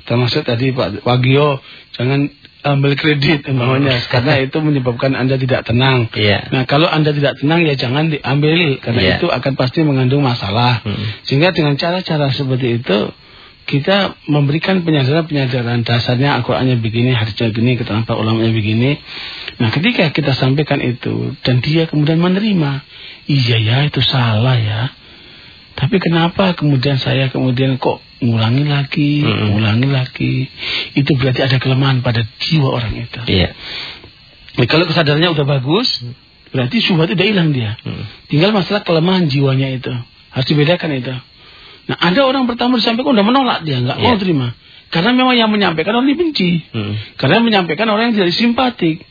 termasuk tadi Pak Wagio jangan ambil kredit umpamanya karena itu menyebabkan Anda tidak tenang. Iya. Nah, kalau Anda tidak tenang ya jangan diambil karena Iya. itu akan pasti mengandung masalah. Hmm. Sehingga dengan cara-cara seperti itu kita memberikan penyadaran-penyadaran dasarnya Al-Qur'annya begini, hadisnya begini, keterangan para ulamanya begini. Nah, ketika kita sampaikan itu dan dia kemudian menerima, iya ya itu salah ya. Tapi kenapa kemudian saya kemudian kok ngulangi lagi, Mm-mm. ngulangi lagi. Itu berarti ada kelemahan pada jiwa orang itu. Iya. Nah, kalau kesadarannya udah bagus, berarti syubhat udah hilang dia. Hmm. Tinggal masalah kelemahan jiwanya itu. Harus dibedakan itu. Nah, ada orang pertama disampaikan udah menolak dia, nggak mau Iya. terima. Karena memang yang menyampaikan orang dibenci. Hmm. Karena yang menyampaikan orang yang tidak simpatik.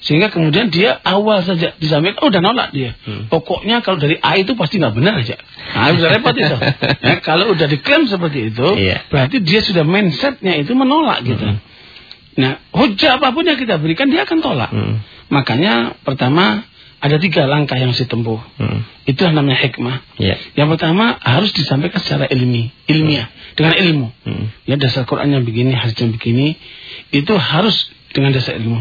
Sehingga kemudian dia awal saja disampaikan, oh, udah nolak dia. Hmm. Pokoknya kalau dari A itu pasti nggak benar aja. Nah, bisa repot itu. Ya, kalau udah diklaim seperti itu, Iya. berarti dia sudah mindsetnya itu menolak gitu. Hmm. Nah, hujah apa pun yang kita berikan dia akan tolak. Hmm. Makanya pertama ada tiga langkah yang harus ditempuh. Hmm. Itu yang namanya hikmah. Iya. Yang pertama harus disampaikan secara ilmi, ilmiah, dengan ilmu. Hmm. Ya dasar Qurannya begini, hadisnya begini, itu harus dengan dasar ilmu.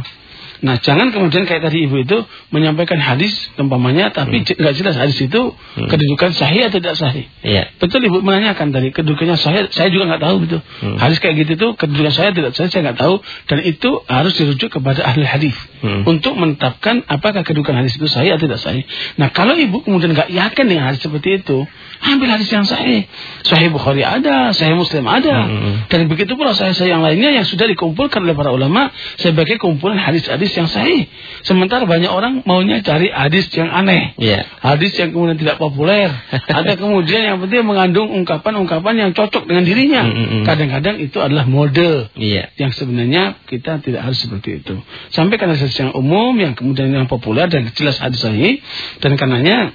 Nah, jangan kemudian kayak tadi ibu itu menyampaikan hadis umpamanya tapi je- nggak jelas hadis itu kedudukan sahih atau tidak sahih. Iya. Betul ibu menanyakan tadi kedudukannya sahih, saya juga nggak tahu gitu. Hmm. Hadis kayak gitu tuh kedudukan saya tidak sahih, saya nggak tahu dan itu harus dirujuk kepada ahli hadis Hmm. untuk menetapkan apakah kedudukan hadis itu sahih atau tidak sahih. Nah, kalau ibu kemudian nggak yakin dengan hadis seperti itu, ambil hadis yang sahih. Sahih Bukhari ada, Sahih Muslim ada. Hmm. Dan begitu pula sahih-sahih yang lainnya yang sudah dikumpulkan oleh para ulama sebagai kumpulan hadis-hadis yang sahih. Sementara banyak orang maunya cari hadis yang aneh. Iya. Hadis yang kemudian tidak populer. Ada kemudian yang penting mengandung ungkapan-ungkapan yang cocok dengan dirinya. Mm, mm, mm. Kadang-kadang itu adalah mode Iya. yang sebenarnya kita tidak harus seperti itu. Sampaikan hadis yang umum, yang kemudian yang populer dan jelas hadis sahih. Dan karenanya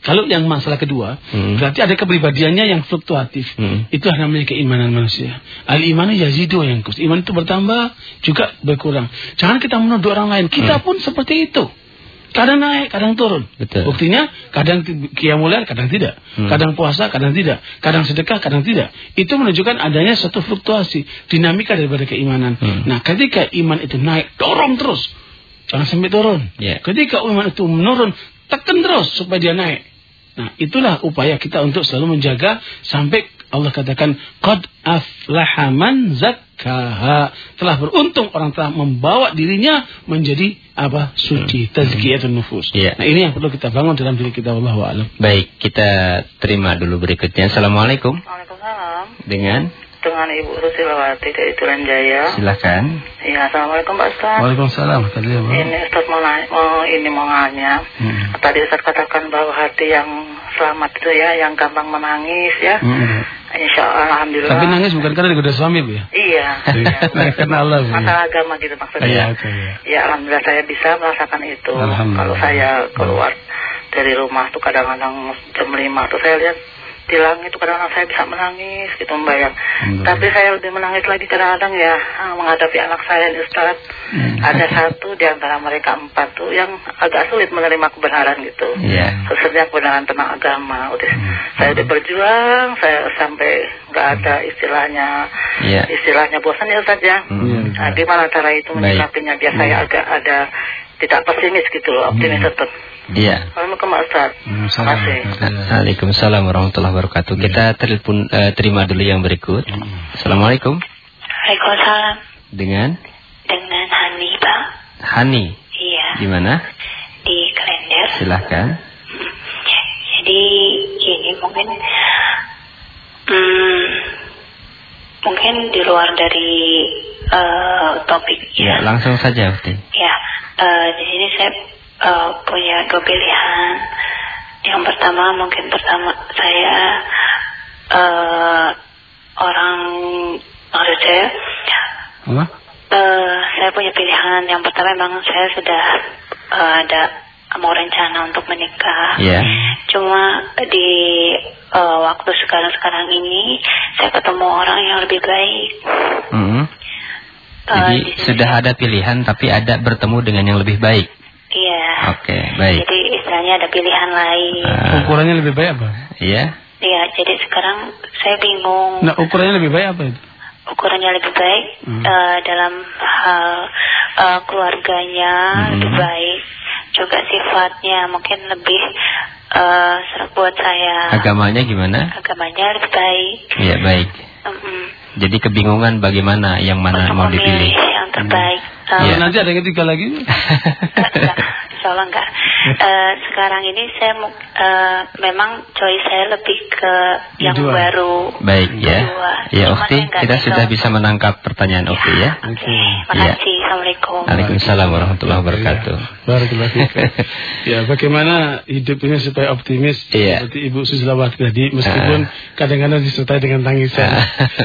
kalau yang masalah kedua, Hmm. berarti ada kepribadiannya yang fluktuatif. Hmm. Itulah namanya keimanan manusia. Al imanu yazidu yang kus. Iman itu bertambah juga berkurang. Jangan kita menuduh orang lain. Kita Hmm. pun seperti itu. Kadang naik, kadang turun. Betul. Buktinya kadang kiamuler, kadang tidak. Hmm. Kadang puasa, kadang tidak. Kadang sedekah, kadang tidak. Itu menunjukkan adanya suatu fluktuasi, dinamika daripada keimanan. Hmm. Nah, ketika iman itu naik, dorong terus. Jangan sampai turun. Ya. Ketika iman itu menurun, tekan terus supaya dia naik. Nah, itulah upaya kita untuk selalu menjaga sampai Allah katakan qad aflaha man zakkaha. Telah beruntung orang telah membawa dirinya menjadi apa? suci, tazkiyatun nufus. Iya. Nah, ini yang perlu kita bangun dalam diri kita wallahu alam. Baik, kita terima dulu berikutnya. Assalamualaikum. Waalaikumsalam. Dengan Dengan Ibu Rusilawati dari Tulan Jaya. silakan. Iya, Assalamualaikum Pak Ustaz. Waalaikumsalam. Ini Ustaz mau, nanya, mau ini mau nanya. Hmm. Tadi Ustaz katakan bahwa hati yang selamat itu ya, yang gampang menangis ya. Hmm. Insya Allah, Alhamdulillah. Tapi nangis bukan karena digoda suami, Bu ya? Iya. Iya, karena Allah, Bu. Masalah agama gitu maksudnya. Iya, oke, iya. Ya Alhamdulillah saya bisa merasakan itu. Alhamdulillah. Kalau saya keluar dari rumah tuh kadang-kadang jam 5 tuh saya lihat di langit kadang-kadang saya bisa menangis gitu membayang. Alhamdulillah. Tapi saya lebih menangis lagi kadang-kadang ya ah, menghadapi anak saya nih Ustaz. Hmm. Ada satu di antara mereka empat tuh yang agak sulit menerima kebenaran gitu. Iya. Khususnya kebenaran tentang agama. Udah, Hmm. Saya udah berjuang, saya sampai nggak ada istilahnya Iya. istilahnya bosan ya Ustaz ya. Hmm. Nah, gimana cara itu menyikapinya biar saya agak ada tidak pesimis gitu loh, optimis Hmm. tetap. Iya. Assalamualaikum Ustaz. Waalaikumsalam warahmatullahi wabarakatuh. Kita telepon eh, terima dulu yang berikut. Assalamualaikum. Waalaikumsalam. Dengan Dengan Hani, Pak. Hani. Iya, Di mana? di kalender. Silahkan. Jadi gini mungkin hmm, mungkin di luar dari eh, topik Ya, ya. langsung saja, Uti. Ya, eh, di sini saya eh, punya dua pilihan. Yang pertama mungkin pertama saya eh, orang maksud saya Apa? eh, saya punya pilihan. Yang pertama memang saya sudah eh, ada mau rencana untuk menikah. Ya. Cuma di eh, waktu sekarang-sekarang ini saya ketemu orang yang lebih baik. Mhm. Eh, Jadi di sini- sudah ada pilihan tapi ada bertemu dengan yang lebih baik. Iya. Oke, baik. Jadi istilahnya ada pilihan lain. Ah, Ukurannya lebih baik apa? Iya. Iya, jadi sekarang saya bingung. Nah, ukurannya lebih baik apa itu? ukurannya lebih baik Hmm. eh, dalam hal eh, keluarganya Hmm. lebih baik juga sifatnya mungkin lebih eh, serak buat saya Agamanya gimana? agamanya lebih baik Ya baik. Mm-mm. Jadi kebingungan bagaimana yang mana untuk mau dipilih? yang terbaik Eh, Iya. Nanti ada yang ketiga lagi. enggak, enggak. Insya Allah enggak. Eh, sekarang ini saya eh, memang choice saya lebih ke yang Kedua. baru. Baik ya. Kedua. Ya Ukti, kita tahu. sudah bisa menangkap pertanyaan Ukti ya. Oke, Oke. makasih. Assalamualaikum. Waalaikumsalam warahmatullahi wabarakatuh. Barakallahu fiik. ya, bagaimana hidup ini supaya optimis Iya. seperti Ibu Susilawati tadi meskipun kadang-kadang disertai dengan tangisan.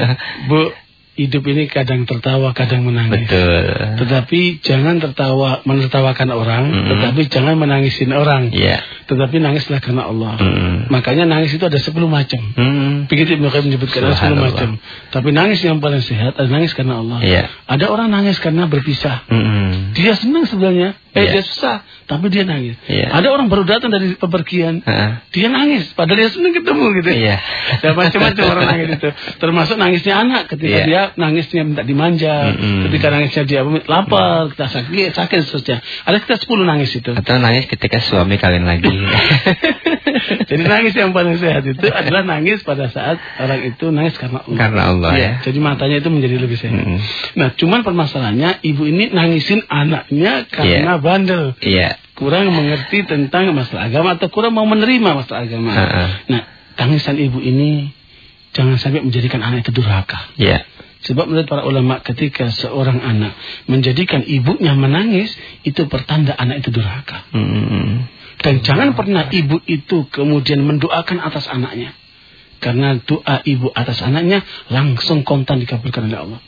Bu, hidup ini kadang tertawa, kadang menangis. Betul. Tetapi jangan tertawa menertawakan orang, Mm-mm. tetapi jangan menangisin orang. Iya. Tetapi nangislah karena Allah. Mm. Makanya nangis itu ada 10 macam. Hmm. Begitu Ibnu Qayyim menyebutkan ada 10 Subhanallah. macam. Tapi nangis yang paling sehat adalah nangis karena Allah. Iya. Ada orang nangis karena berpisah. Mm-mm. Dia senang sebenarnya, eh Iya. dia susah, tapi dia nangis. Iya. Ada orang baru datang dari pepergian, Heeh. dia nangis, padahal dia senang ketemu gitu. Iya. Dan macam-macam orang nangis itu. Termasuk nangisnya anak ketika Iya. dia nangisnya minta dimanja, Mm-mm. ketika nangisnya dia lapar, kita sakit, sakit seterusnya. Ada kita 10 nangis itu. Atau nangis ketika suami kawin lagi. Jadi nangis yang paling sehat itu adalah nangis pada saat orang itu nangis karena Allah. Karena Allah Iya, ya. Jadi matanya itu menjadi lebih sehat. Mm-mm. Nah, cuman permasalahannya ibu ini nangisin anaknya karena Iya. bandel. Iya. kurang mengerti tentang masalah agama atau kurang mau menerima masalah agama. Ha-ha. Nah, tangisan ibu ini jangan sampai menjadikan anak itu durhaka. Iya. Sebab menurut para ulama ketika seorang anak menjadikan ibunya menangis itu pertanda anak itu durhaka. Mm-mm. Dan jangan pernah ibu itu kemudian mendoakan atas anaknya. Karena doa ibu atas anaknya langsung kontan dikabulkan oleh Allah.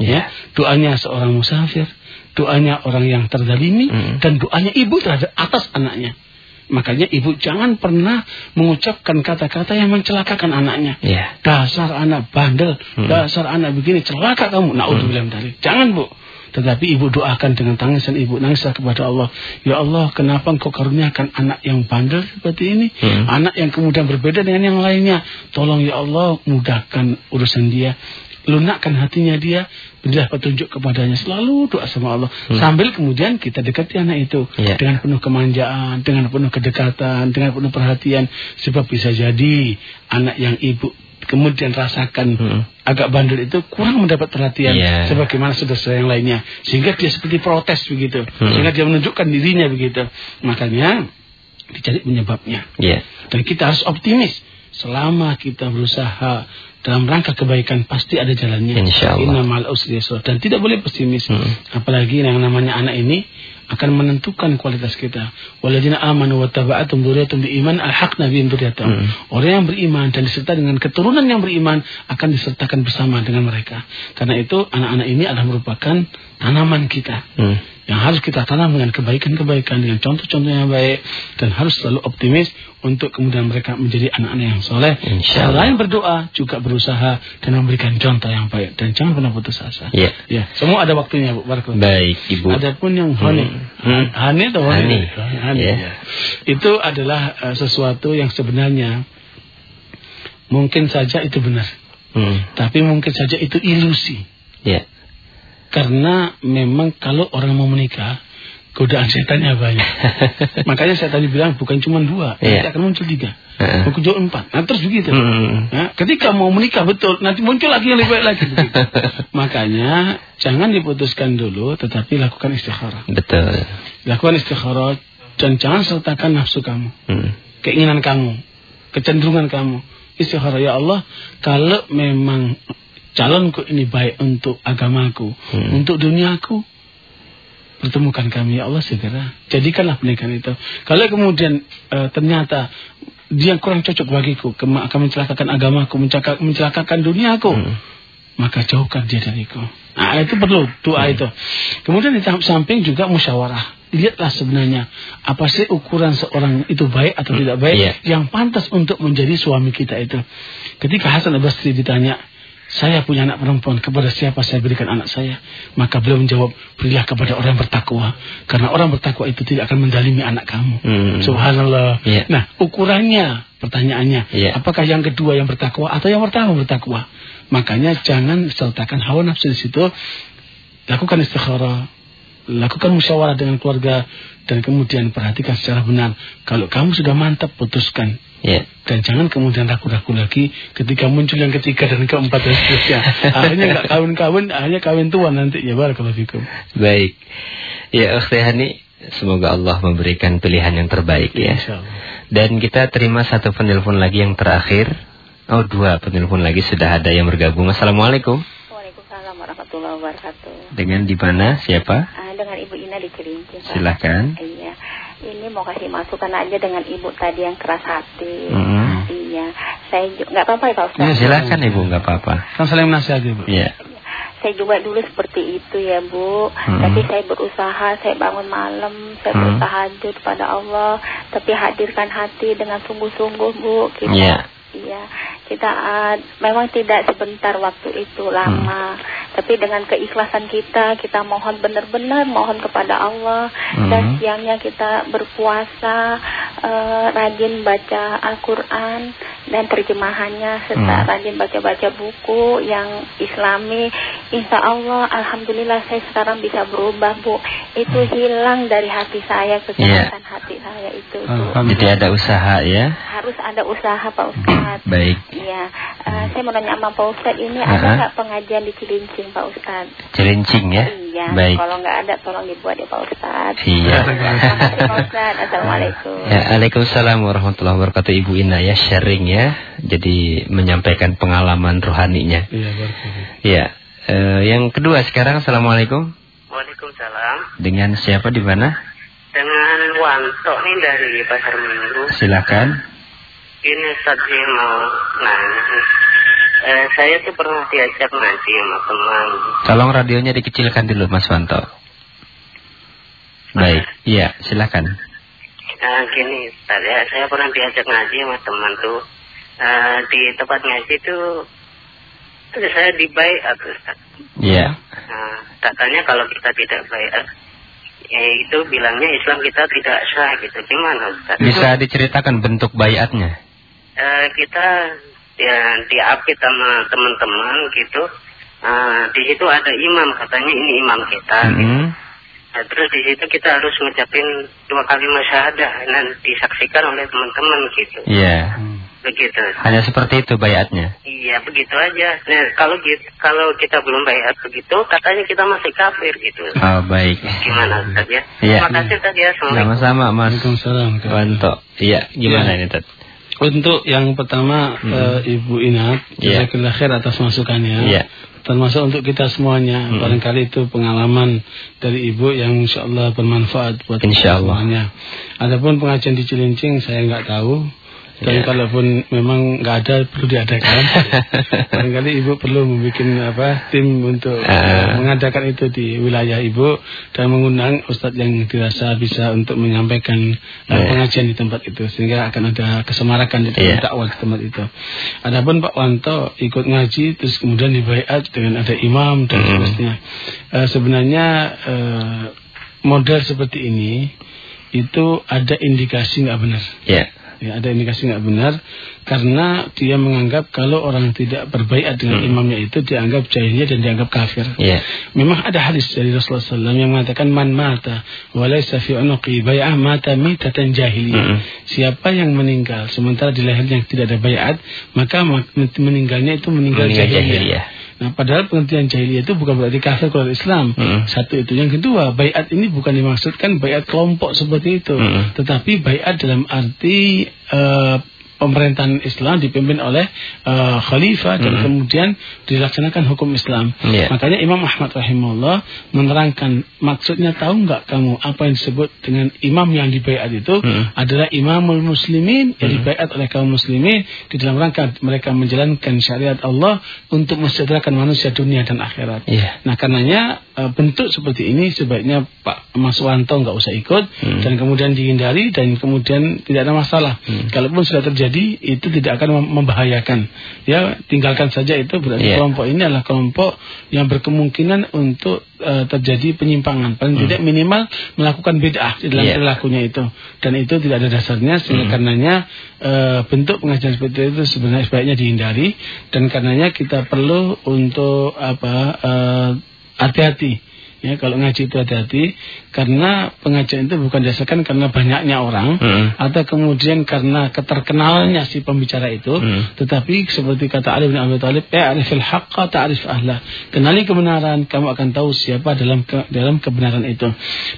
Ya, doanya seorang musafir, doanya orang yang terdalimi, Mm. dan doanya ibu terhadap atas anaknya. Makanya ibu jangan pernah mengucapkan kata-kata yang mencelakakan anaknya. Iya. Dasar anak bandel, Mm. dasar anak begini, celaka kamu. Naudzubillah min dzalik. Jangan, Bu. Tetapi ibu doakan dengan tangisan ibu nangislah kepada Allah. Ya Allah, kenapa engkau karuniakan anak yang bandel seperti ini? Hmm. Anak yang kemudian berbeda dengan yang lainnya. Tolong ya Allah, mudahkan urusan dia. Lunakkan hatinya dia. Berilah petunjuk kepadanya. Selalu doa sama Allah. Hmm. Sambil kemudian kita dekati anak itu. Iya. Dengan penuh kemanjaan, dengan penuh kedekatan, dengan penuh perhatian. Sebab bisa jadi anak yang ibu kemudian rasakan Hmm. agak bandel itu kurang mendapat perhatian Iya. sebagaimana saudara yang lainnya sehingga dia seperti protes begitu Hmm. sehingga dia menunjukkan dirinya begitu makanya dicari penyebabnya Iya. dan kita harus optimis selama kita berusaha dalam rangka kebaikan pasti ada jalannya Insya Allah. Inna ma'al usri yusra. dan tidak boleh pesimis Hmm. apalagi yang namanya anak ini akan menentukan kualitas kita. Waladina amanu wa taba'atum dzurriyyatum biiman alhaqna bihim dzurriyyatahum. Orang yang beriman dan disertai dengan keturunan yang beriman akan disertakan bersama dengan mereka. Karena itu anak-anak ini adalah merupakan tanaman kita Hmm. Yang harus kita tanam dengan kebaikan-kebaikan dengan contoh-contoh yang baik dan harus selalu optimis untuk kemudian mereka menjadi anak-anak yang soleh. Selain berdoa juga berusaha dan memberikan contoh yang baik dan jangan pernah putus asa. Iya. Ya, semua ada waktunya Bu. Barakallahu. Baik, Ibu. Adapun yang honey, Hmm. honey atau honey? Honey. Honey, Ya. ya. Itu adalah eh, sesuatu yang sebenarnya mungkin saja itu benar, Hmm. tapi mungkin saja itu ilusi. Iya. Karena memang kalau orang mau menikah, godaan setannya banyak. Makanya saya tadi bilang bukan cuma dua, Iya. nanti akan muncul tiga, Heeh. muncul empat. Nah terus begitu. Hmm. Ya, ketika mau menikah betul, nanti muncul lagi yang lebih baik lagi. begitu. Makanya jangan diputuskan dulu, tetapi lakukan istikharah. Betul. Lakukan istikharah dan jangan sertakan nafsu kamu, Hmm. keinginan kamu, kecenderungan kamu. Istikharah ya Allah, kalau memang calonku ini baik untuk agamaku, Hmm. untuk duniaku, pertemukan kami ya Allah segera. Jadikanlah pernikahan itu. Kalau kemudian eh, ternyata dia kurang cocok bagiku, akan mencelakakan agamaku, mencelakakan duniaku, Hmm. maka jauhkan dia dariku. Nah, itu perlu doa itu. Kemudian di tahap samping juga musyawarah. Lihatlah sebenarnya apa sih ukuran seorang itu baik atau tidak baik Iya. yang pantas untuk menjadi suami kita itu. Ketika Hasan al-Basri ditanya, saya punya anak perempuan, kepada siapa saya berikan anak saya? Maka beliau menjawab, berilah kepada orang yang bertakwa. Karena orang bertakwa itu tidak akan mendalimi anak kamu. Hmm. Subhanallah. Iya. Nah, ukurannya, pertanyaannya, Iya. apakah yang kedua yang bertakwa atau yang pertama bertakwa? Makanya jangan sertakan hawa nafsu di situ. Lakukan istikharah, lakukan musyawarah dengan keluarga dan kemudian perhatikan secara benar. Kalau kamu sudah mantap, putuskan. Ya. Dan jangan kemudian ragu-ragu lagi ketika muncul yang ketiga dan keempat dan seterusnya. akhirnya nggak kawin-kawin, akhirnya kawin tua nanti. Ya barakallahu fikum. Baik. Ya, Ukhti Hani, semoga Allah memberikan pilihan yang terbaik ya. Insyaallah. Dan kita terima satu penelpon lagi yang terakhir. Oh, dua penelpon lagi sudah ada yang bergabung. Assalamualaikum. Waalaikumsalam warahmatullahi wabarakatuh. Dengan di mana? Siapa? Ah, dengan Ibu Ina di Cilincing. Pak. Silakan. Iya. Ini mau kasih masukan aja dengan Ibu tadi yang keras hati. Mm-mm. Iya. Saya juga nggak apa-apa ya Pak Ustaz. Ya, silakan Ibu, nggak apa-apa. Kan saling menasihati, Bu. Iya. Saya juga dulu seperti itu ya Bu. Hmm. Tapi saya berusaha, saya bangun malam, saya Hmm. bertahajud pada Allah. Tapi hadirkan hati dengan sungguh-sungguh Bu. Kita, Iya. Iya. Kita ah, memang tidak sebentar waktu itu lama. Hmm. Tapi dengan keikhlasan kita, kita mohon benar-benar mohon kepada Allah. Hmm. Dan siangnya kita berpuasa, eh, rajin baca Al-Quran dan terjemahannya serta Hmm. rajin baca-baca buku yang islami insya Allah Alhamdulillah saya sekarang bisa berubah Bu itu Hmm. hilang dari hati saya Iya. kejahatan hati saya itu Jadi ada usaha ya. harus ada usaha Pak Ustadz Baik. Iya, Eh, saya mau nanya sama Pak Ustadz ini Ha-ha. ada nggak pengajian di Cilincing Pak Ustadz? Celincing ya. Iya, Baik. kalau nggak ada tolong dibuat ya Pak Ustadz. Iya. Terima kasih Pak Ustadz. Assalamualaikum. Ya, Waalaikumsalam warahmatullahi wabarakatuh Ibu Ina ya sharing ya. Jadi menyampaikan pengalaman rohaninya. Iya, barakallahu. Ya. eh, yang kedua sekarang Assalamualaikum. Waalaikumsalam. Dengan siapa di mana? Dengan Wanto nih dari Pasar Minggu. Silakan. Ini tadi mau nanya. Eh, saya tuh pernah diajak ngaji sama teman. Tolong radionya dikecilkan dulu Mas Wanto. Baik. Iya, silakan. Nah, gini, tadi saya pernah diajak ngaji sama teman tuh. Eh, di tempat ngaji tuh terus saya dibayar Ustaz. Iya. Nah, katanya kalau kita tidak bayar, ya itu bilangnya Islam kita tidak sah gitu. Gimana Ustaz? Bisa diceritakan bentuk bayatnya? Eh, kita ya diapit sama teman-teman gitu. Eh, di situ ada imam katanya ini imam kita. Mm-mm. Nah, terus di situ kita harus ngucapin dua kali masyahadah dan disaksikan oleh teman-teman gitu. Iya. Begitu. Hanya seperti itu bayatnya. Iya begitu aja. Nah, kalau gitu, kalau kita belum bayar begitu, katanya kita masih kafir gitu. Oh, baik. Gimana Ustaz ya? Iya. Terima kasih Ustaz ya. Sama-sama Mas Waalaikumsalam. Wanto. Iya, gimana Iya. ini Tat? Untuk yang pertama Hmm. eh, Ibu Inat, Iya. jazakallah khair atas masukannya. Iya. Termasuk untuk kita semuanya, Hmm. barangkali itu pengalaman dari Ibu yang insya Allah bermanfaat buat kita Insya Allah. semuanya. Adapun pengajian di Cilincing saya nggak tahu. Dan Iya. kalaupun memang nggak ada perlu diadakan. barangkali Ibu perlu membuat apa tim untuk eh, mengadakan itu di wilayah Ibu dan mengundang Ustadz yang dirasa bisa untuk menyampaikan Iya. pengajian di tempat itu sehingga akan ada kesemarakan di dalam Iya. dakwah di tempat itu. Adapun Pak Wanto ikut ngaji terus kemudian dibaiat dengan ada imam dan Mm. seterusnya. Eh, sebenarnya eh, model seperti ini itu ada indikasi nggak benar. Iya. Ya, ada indikasi nggak benar karena dia menganggap kalau orang tidak berbaiat dengan Hmm. imamnya itu dianggap jahiliyah dan dianggap kafir. Iya. Memang ada hadis dari Rasulullah SAW yang mengatakan man mata walaysa fi unuqi bai'ah mata mitatan jahiliyah. Mm-mm. Siapa yang meninggal sementara di lehernya tidak ada baiat, maka ma- meninggalnya itu meninggal, Meninggal jahiliyah. jahiliyah. Nah, padahal pengertian jahiliyah itu bukan berarti kafir keluar Islam. Mm-mm. Satu itu. Yang kedua, baiat ini bukan dimaksudkan baiat kelompok seperti itu, Mm-mm. tetapi baiat dalam arti eh, pemerintahan Islam dipimpin oleh eh, khalifah dan Mm-mm. kemudian dilaksanakan hukum Islam. Iya. Makanya Imam Ahmad rahimahullah menerangkan maksudnya tahu nggak kamu apa yang disebut dengan imam yang dibaiat itu Mm-mm. adalah imamul muslimin yang Mm-mm. dibaiat oleh kaum muslimin di dalam rangka mereka menjalankan syariat Allah untuk mensejahterakan manusia dunia dan akhirat. Iya. Nah karenanya eh, bentuk seperti ini sebaiknya Pak Mas Wanto nggak usah ikut Hmm. dan kemudian dihindari dan kemudian tidak ada masalah. Hmm. Kalaupun sudah terjadi Jadi itu tidak akan membahayakan. Ya, tinggalkan saja itu berarti yeah. kelompok ini adalah kelompok yang berkemungkinan untuk uh, terjadi penyimpangan. Paling hmm. tidak minimal melakukan bid'ah di dalam yeah. perilakunya itu. Dan itu tidak ada dasarnya sehingga hmm. karenanya uh, bentuk pengajian seperti itu sebenarnya sebaiknya dihindari dan karenanya kita perlu untuk apa uh, hati-hati Ya, kalau ngaji itu hati-hati karena pengajian itu bukan dirasakan karena banyaknya orang hmm. atau kemudian karena keterkenalnya si pembicara itu, hmm. tetapi seperti kata Ali bin Abi Thalib, "Ya'rifil haqqa ta'rif ahla." Kenali kebenaran, kamu akan tahu siapa dalam ke, dalam kebenaran itu.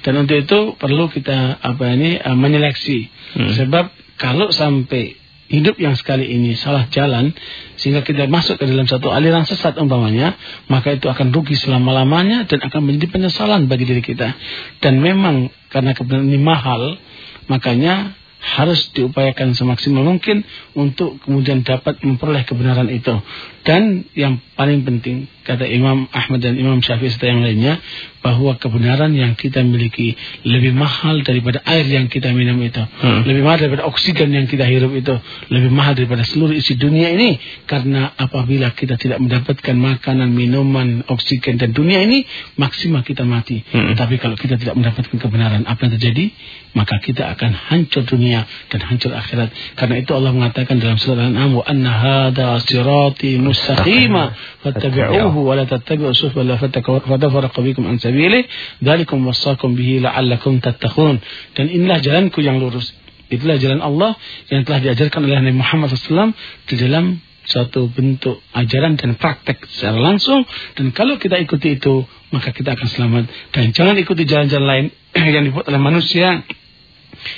Dan untuk itu perlu kita apa ini uh, menyeleksi. Hmm. Sebab kalau sampai hidup yang sekali ini salah jalan sehingga kita masuk ke dalam satu aliran sesat umpamanya maka itu akan rugi selama-lamanya dan akan menjadi penyesalan bagi diri kita dan memang karena kebenaran ini mahal makanya harus diupayakan semaksimal mungkin untuk kemudian dapat memperoleh kebenaran itu. Dan yang paling penting, kata Imam Ahmad dan Imam Syafi'i serta yang lainnya, bahwa kebenaran yang kita miliki lebih mahal daripada air yang kita minum itu. Hmm. Lebih mahal daripada oksigen yang kita hirup itu. Lebih mahal daripada seluruh isi dunia ini. Karena apabila kita tidak mendapatkan makanan, minuman, oksigen dan dunia ini, maksimal kita mati. Hmm. Tapi kalau kita tidak mendapatkan kebenaran, apa yang terjadi? Maka kita akan hancur dunia dan hancur akhirat. Karena itu Allah mengatakan dalam surah Al-An'am, "Wa anna hadha sirati mustaqima fattabi'uhu wa la tattabi'u subula fatafarraqu bikum an sabilihi dzalikum wasaqakum bihi la'allakum tattaqun." Dan inilah jalanku yang lurus. Itulah jalan Allah yang telah diajarkan oleh Nabi Muhammad SAW di dalam suatu bentuk ajaran dan praktek secara langsung dan kalau kita ikuti itu maka kita akan selamat dan jangan ikuti jalan-jalan lain yang dibuat oleh manusia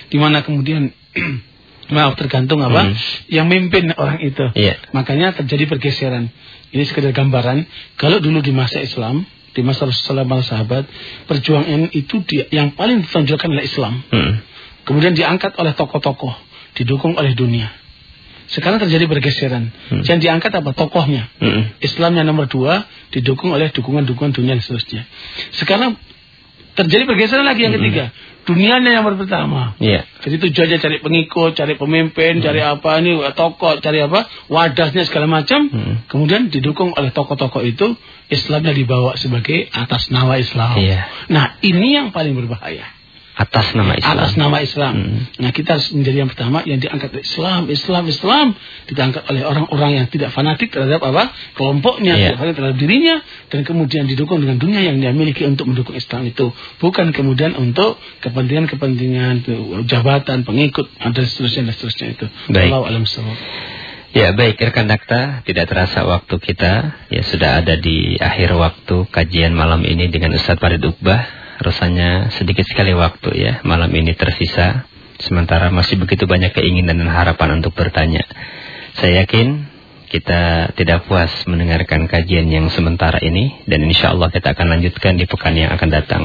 di mana kemudian maaf tergantung apa hmm. yang mimpin orang itu. Yeah. Makanya terjadi pergeseran. Ini sekedar gambaran. Kalau dulu di masa Islam, di masa Rasulullah para sahabat, perjuangan itu di, yang paling ditonjolkan oleh Islam. Hmm. Kemudian diangkat oleh tokoh-tokoh, didukung oleh dunia. Sekarang terjadi pergeseran. Hmm. Yang diangkat apa? Tokohnya. Hmm. Islam yang nomor dua, didukung oleh dukungan-dukungan dunia dan seterusnya. Sekarang terjadi pergeseran lagi yang hmm. ketiga dunianya yang pertama. Iya. Jadi tujuannya cari pengikut, cari pemimpin, hmm. cari apa ini tokoh, cari apa wadahnya segala macam. Hmm. Kemudian didukung oleh tokoh-tokoh itu Islamnya dibawa sebagai atas nama Islam. Iya. Nah ini yang paling berbahaya atas nama Islam. Atas nama Islam. Hmm. Nah kita harus menjadi yang pertama yang diangkat Islam, Islam, Islam diangkat oleh orang-orang yang tidak fanatik terhadap apa kelompoknya, yeah. tidak terhadap dirinya, dan kemudian didukung dengan dunia yang dia miliki untuk mendukung Islam itu, bukan kemudian untuk kepentingan-kepentingan jabatan, pengikut, dan seterusnya dan seterusnya itu. Baik. Allah alam Ya baik rekan dakta tidak terasa waktu kita ya sudah ada di akhir waktu kajian malam ini dengan Ustadz Farid Uqbah rasanya sedikit sekali waktu ya malam ini tersisa sementara masih begitu banyak keinginan dan harapan untuk bertanya. Saya yakin kita tidak puas mendengarkan kajian yang sementara ini dan insya Allah kita akan lanjutkan di pekan yang akan datang.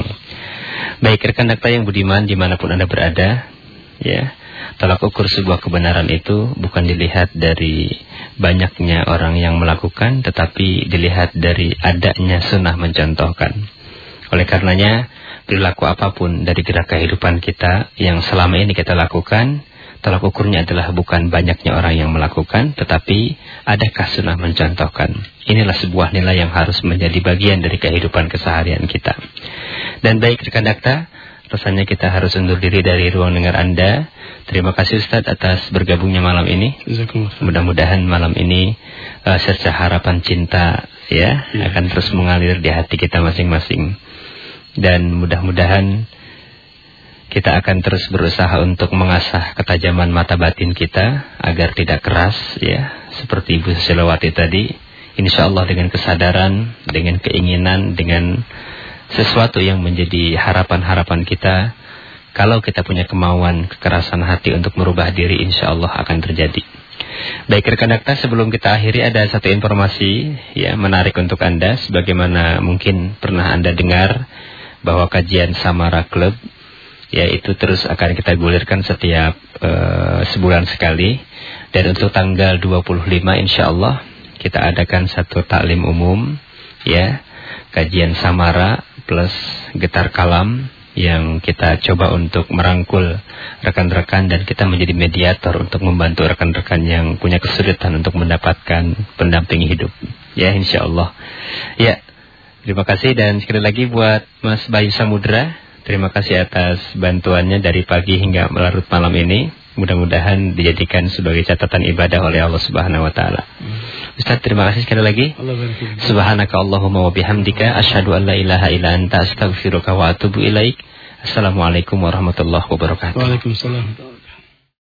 Baik rekan dakta yang budiman di mana pun anda berada, ya tolak ukur sebuah kebenaran itu bukan dilihat dari banyaknya orang yang melakukan, tetapi dilihat dari adanya sunnah mencontohkan. Oleh karenanya perilaku apa pun dari gerak kehidupan kita yang selama ini kita lakukan, tolak ukurnya adalah bukan banyaknya orang yang melakukan, tetapi adakah sunnah mencontohkan. Inilah sebuah nilai yang harus menjadi bagian dari kehidupan keseharian kita. Dan baik rekan dakta, rasanya kita harus undur diri dari ruang dengar Anda. Terima kasih Ustadz atas bergabungnya malam ini. Mudah-mudahan malam ini uh, serta harapan cinta ya, ya akan terus mengalir di hati kita masing-masing dan mudah-mudahan kita akan terus berusaha untuk mengasah ketajaman mata batin kita agar tidak keras ya seperti Ibu Silawati tadi. Insya Allah dengan kesadaran dengan keinginan dengan sesuatu yang menjadi harapan-harapan kita kalau kita punya kemauan kekerasan hati untuk merubah diri insya Allah akan terjadi. Baik rekan dakta sebelum kita akhiri ada satu informasi ya menarik untuk Anda. Sebagaimana mungkin pernah Anda dengar bahwa kajian Samara Club yaitu terus akan kita gulirkan setiap uh, sebulan sekali dan untuk tanggal 25 insya Allah kita adakan satu taklim umum ya kajian Samara plus getar kalam yang kita coba untuk merangkul rekan-rekan dan kita menjadi mediator untuk membantu rekan-rekan yang punya kesulitan untuk mendapatkan pendamping hidup. Ya, insya Allah. Ya, terima kasih dan sekali lagi buat Mas Bayu Samudra. Terima kasih atas bantuannya dari pagi hingga melarut malam ini. Mudah-mudahan dijadikan sebagai catatan ibadah oleh Allah Subhanahu wa taala. Ustaz, terima kasih sekali lagi. Subhanaka Allahumma wa bihamdika asyhadu an la ilaha illa anta astaghfiruka wa atubu ilaik. Assalamualaikum warahmatullahi wabarakatuh. Waalaikumsalam.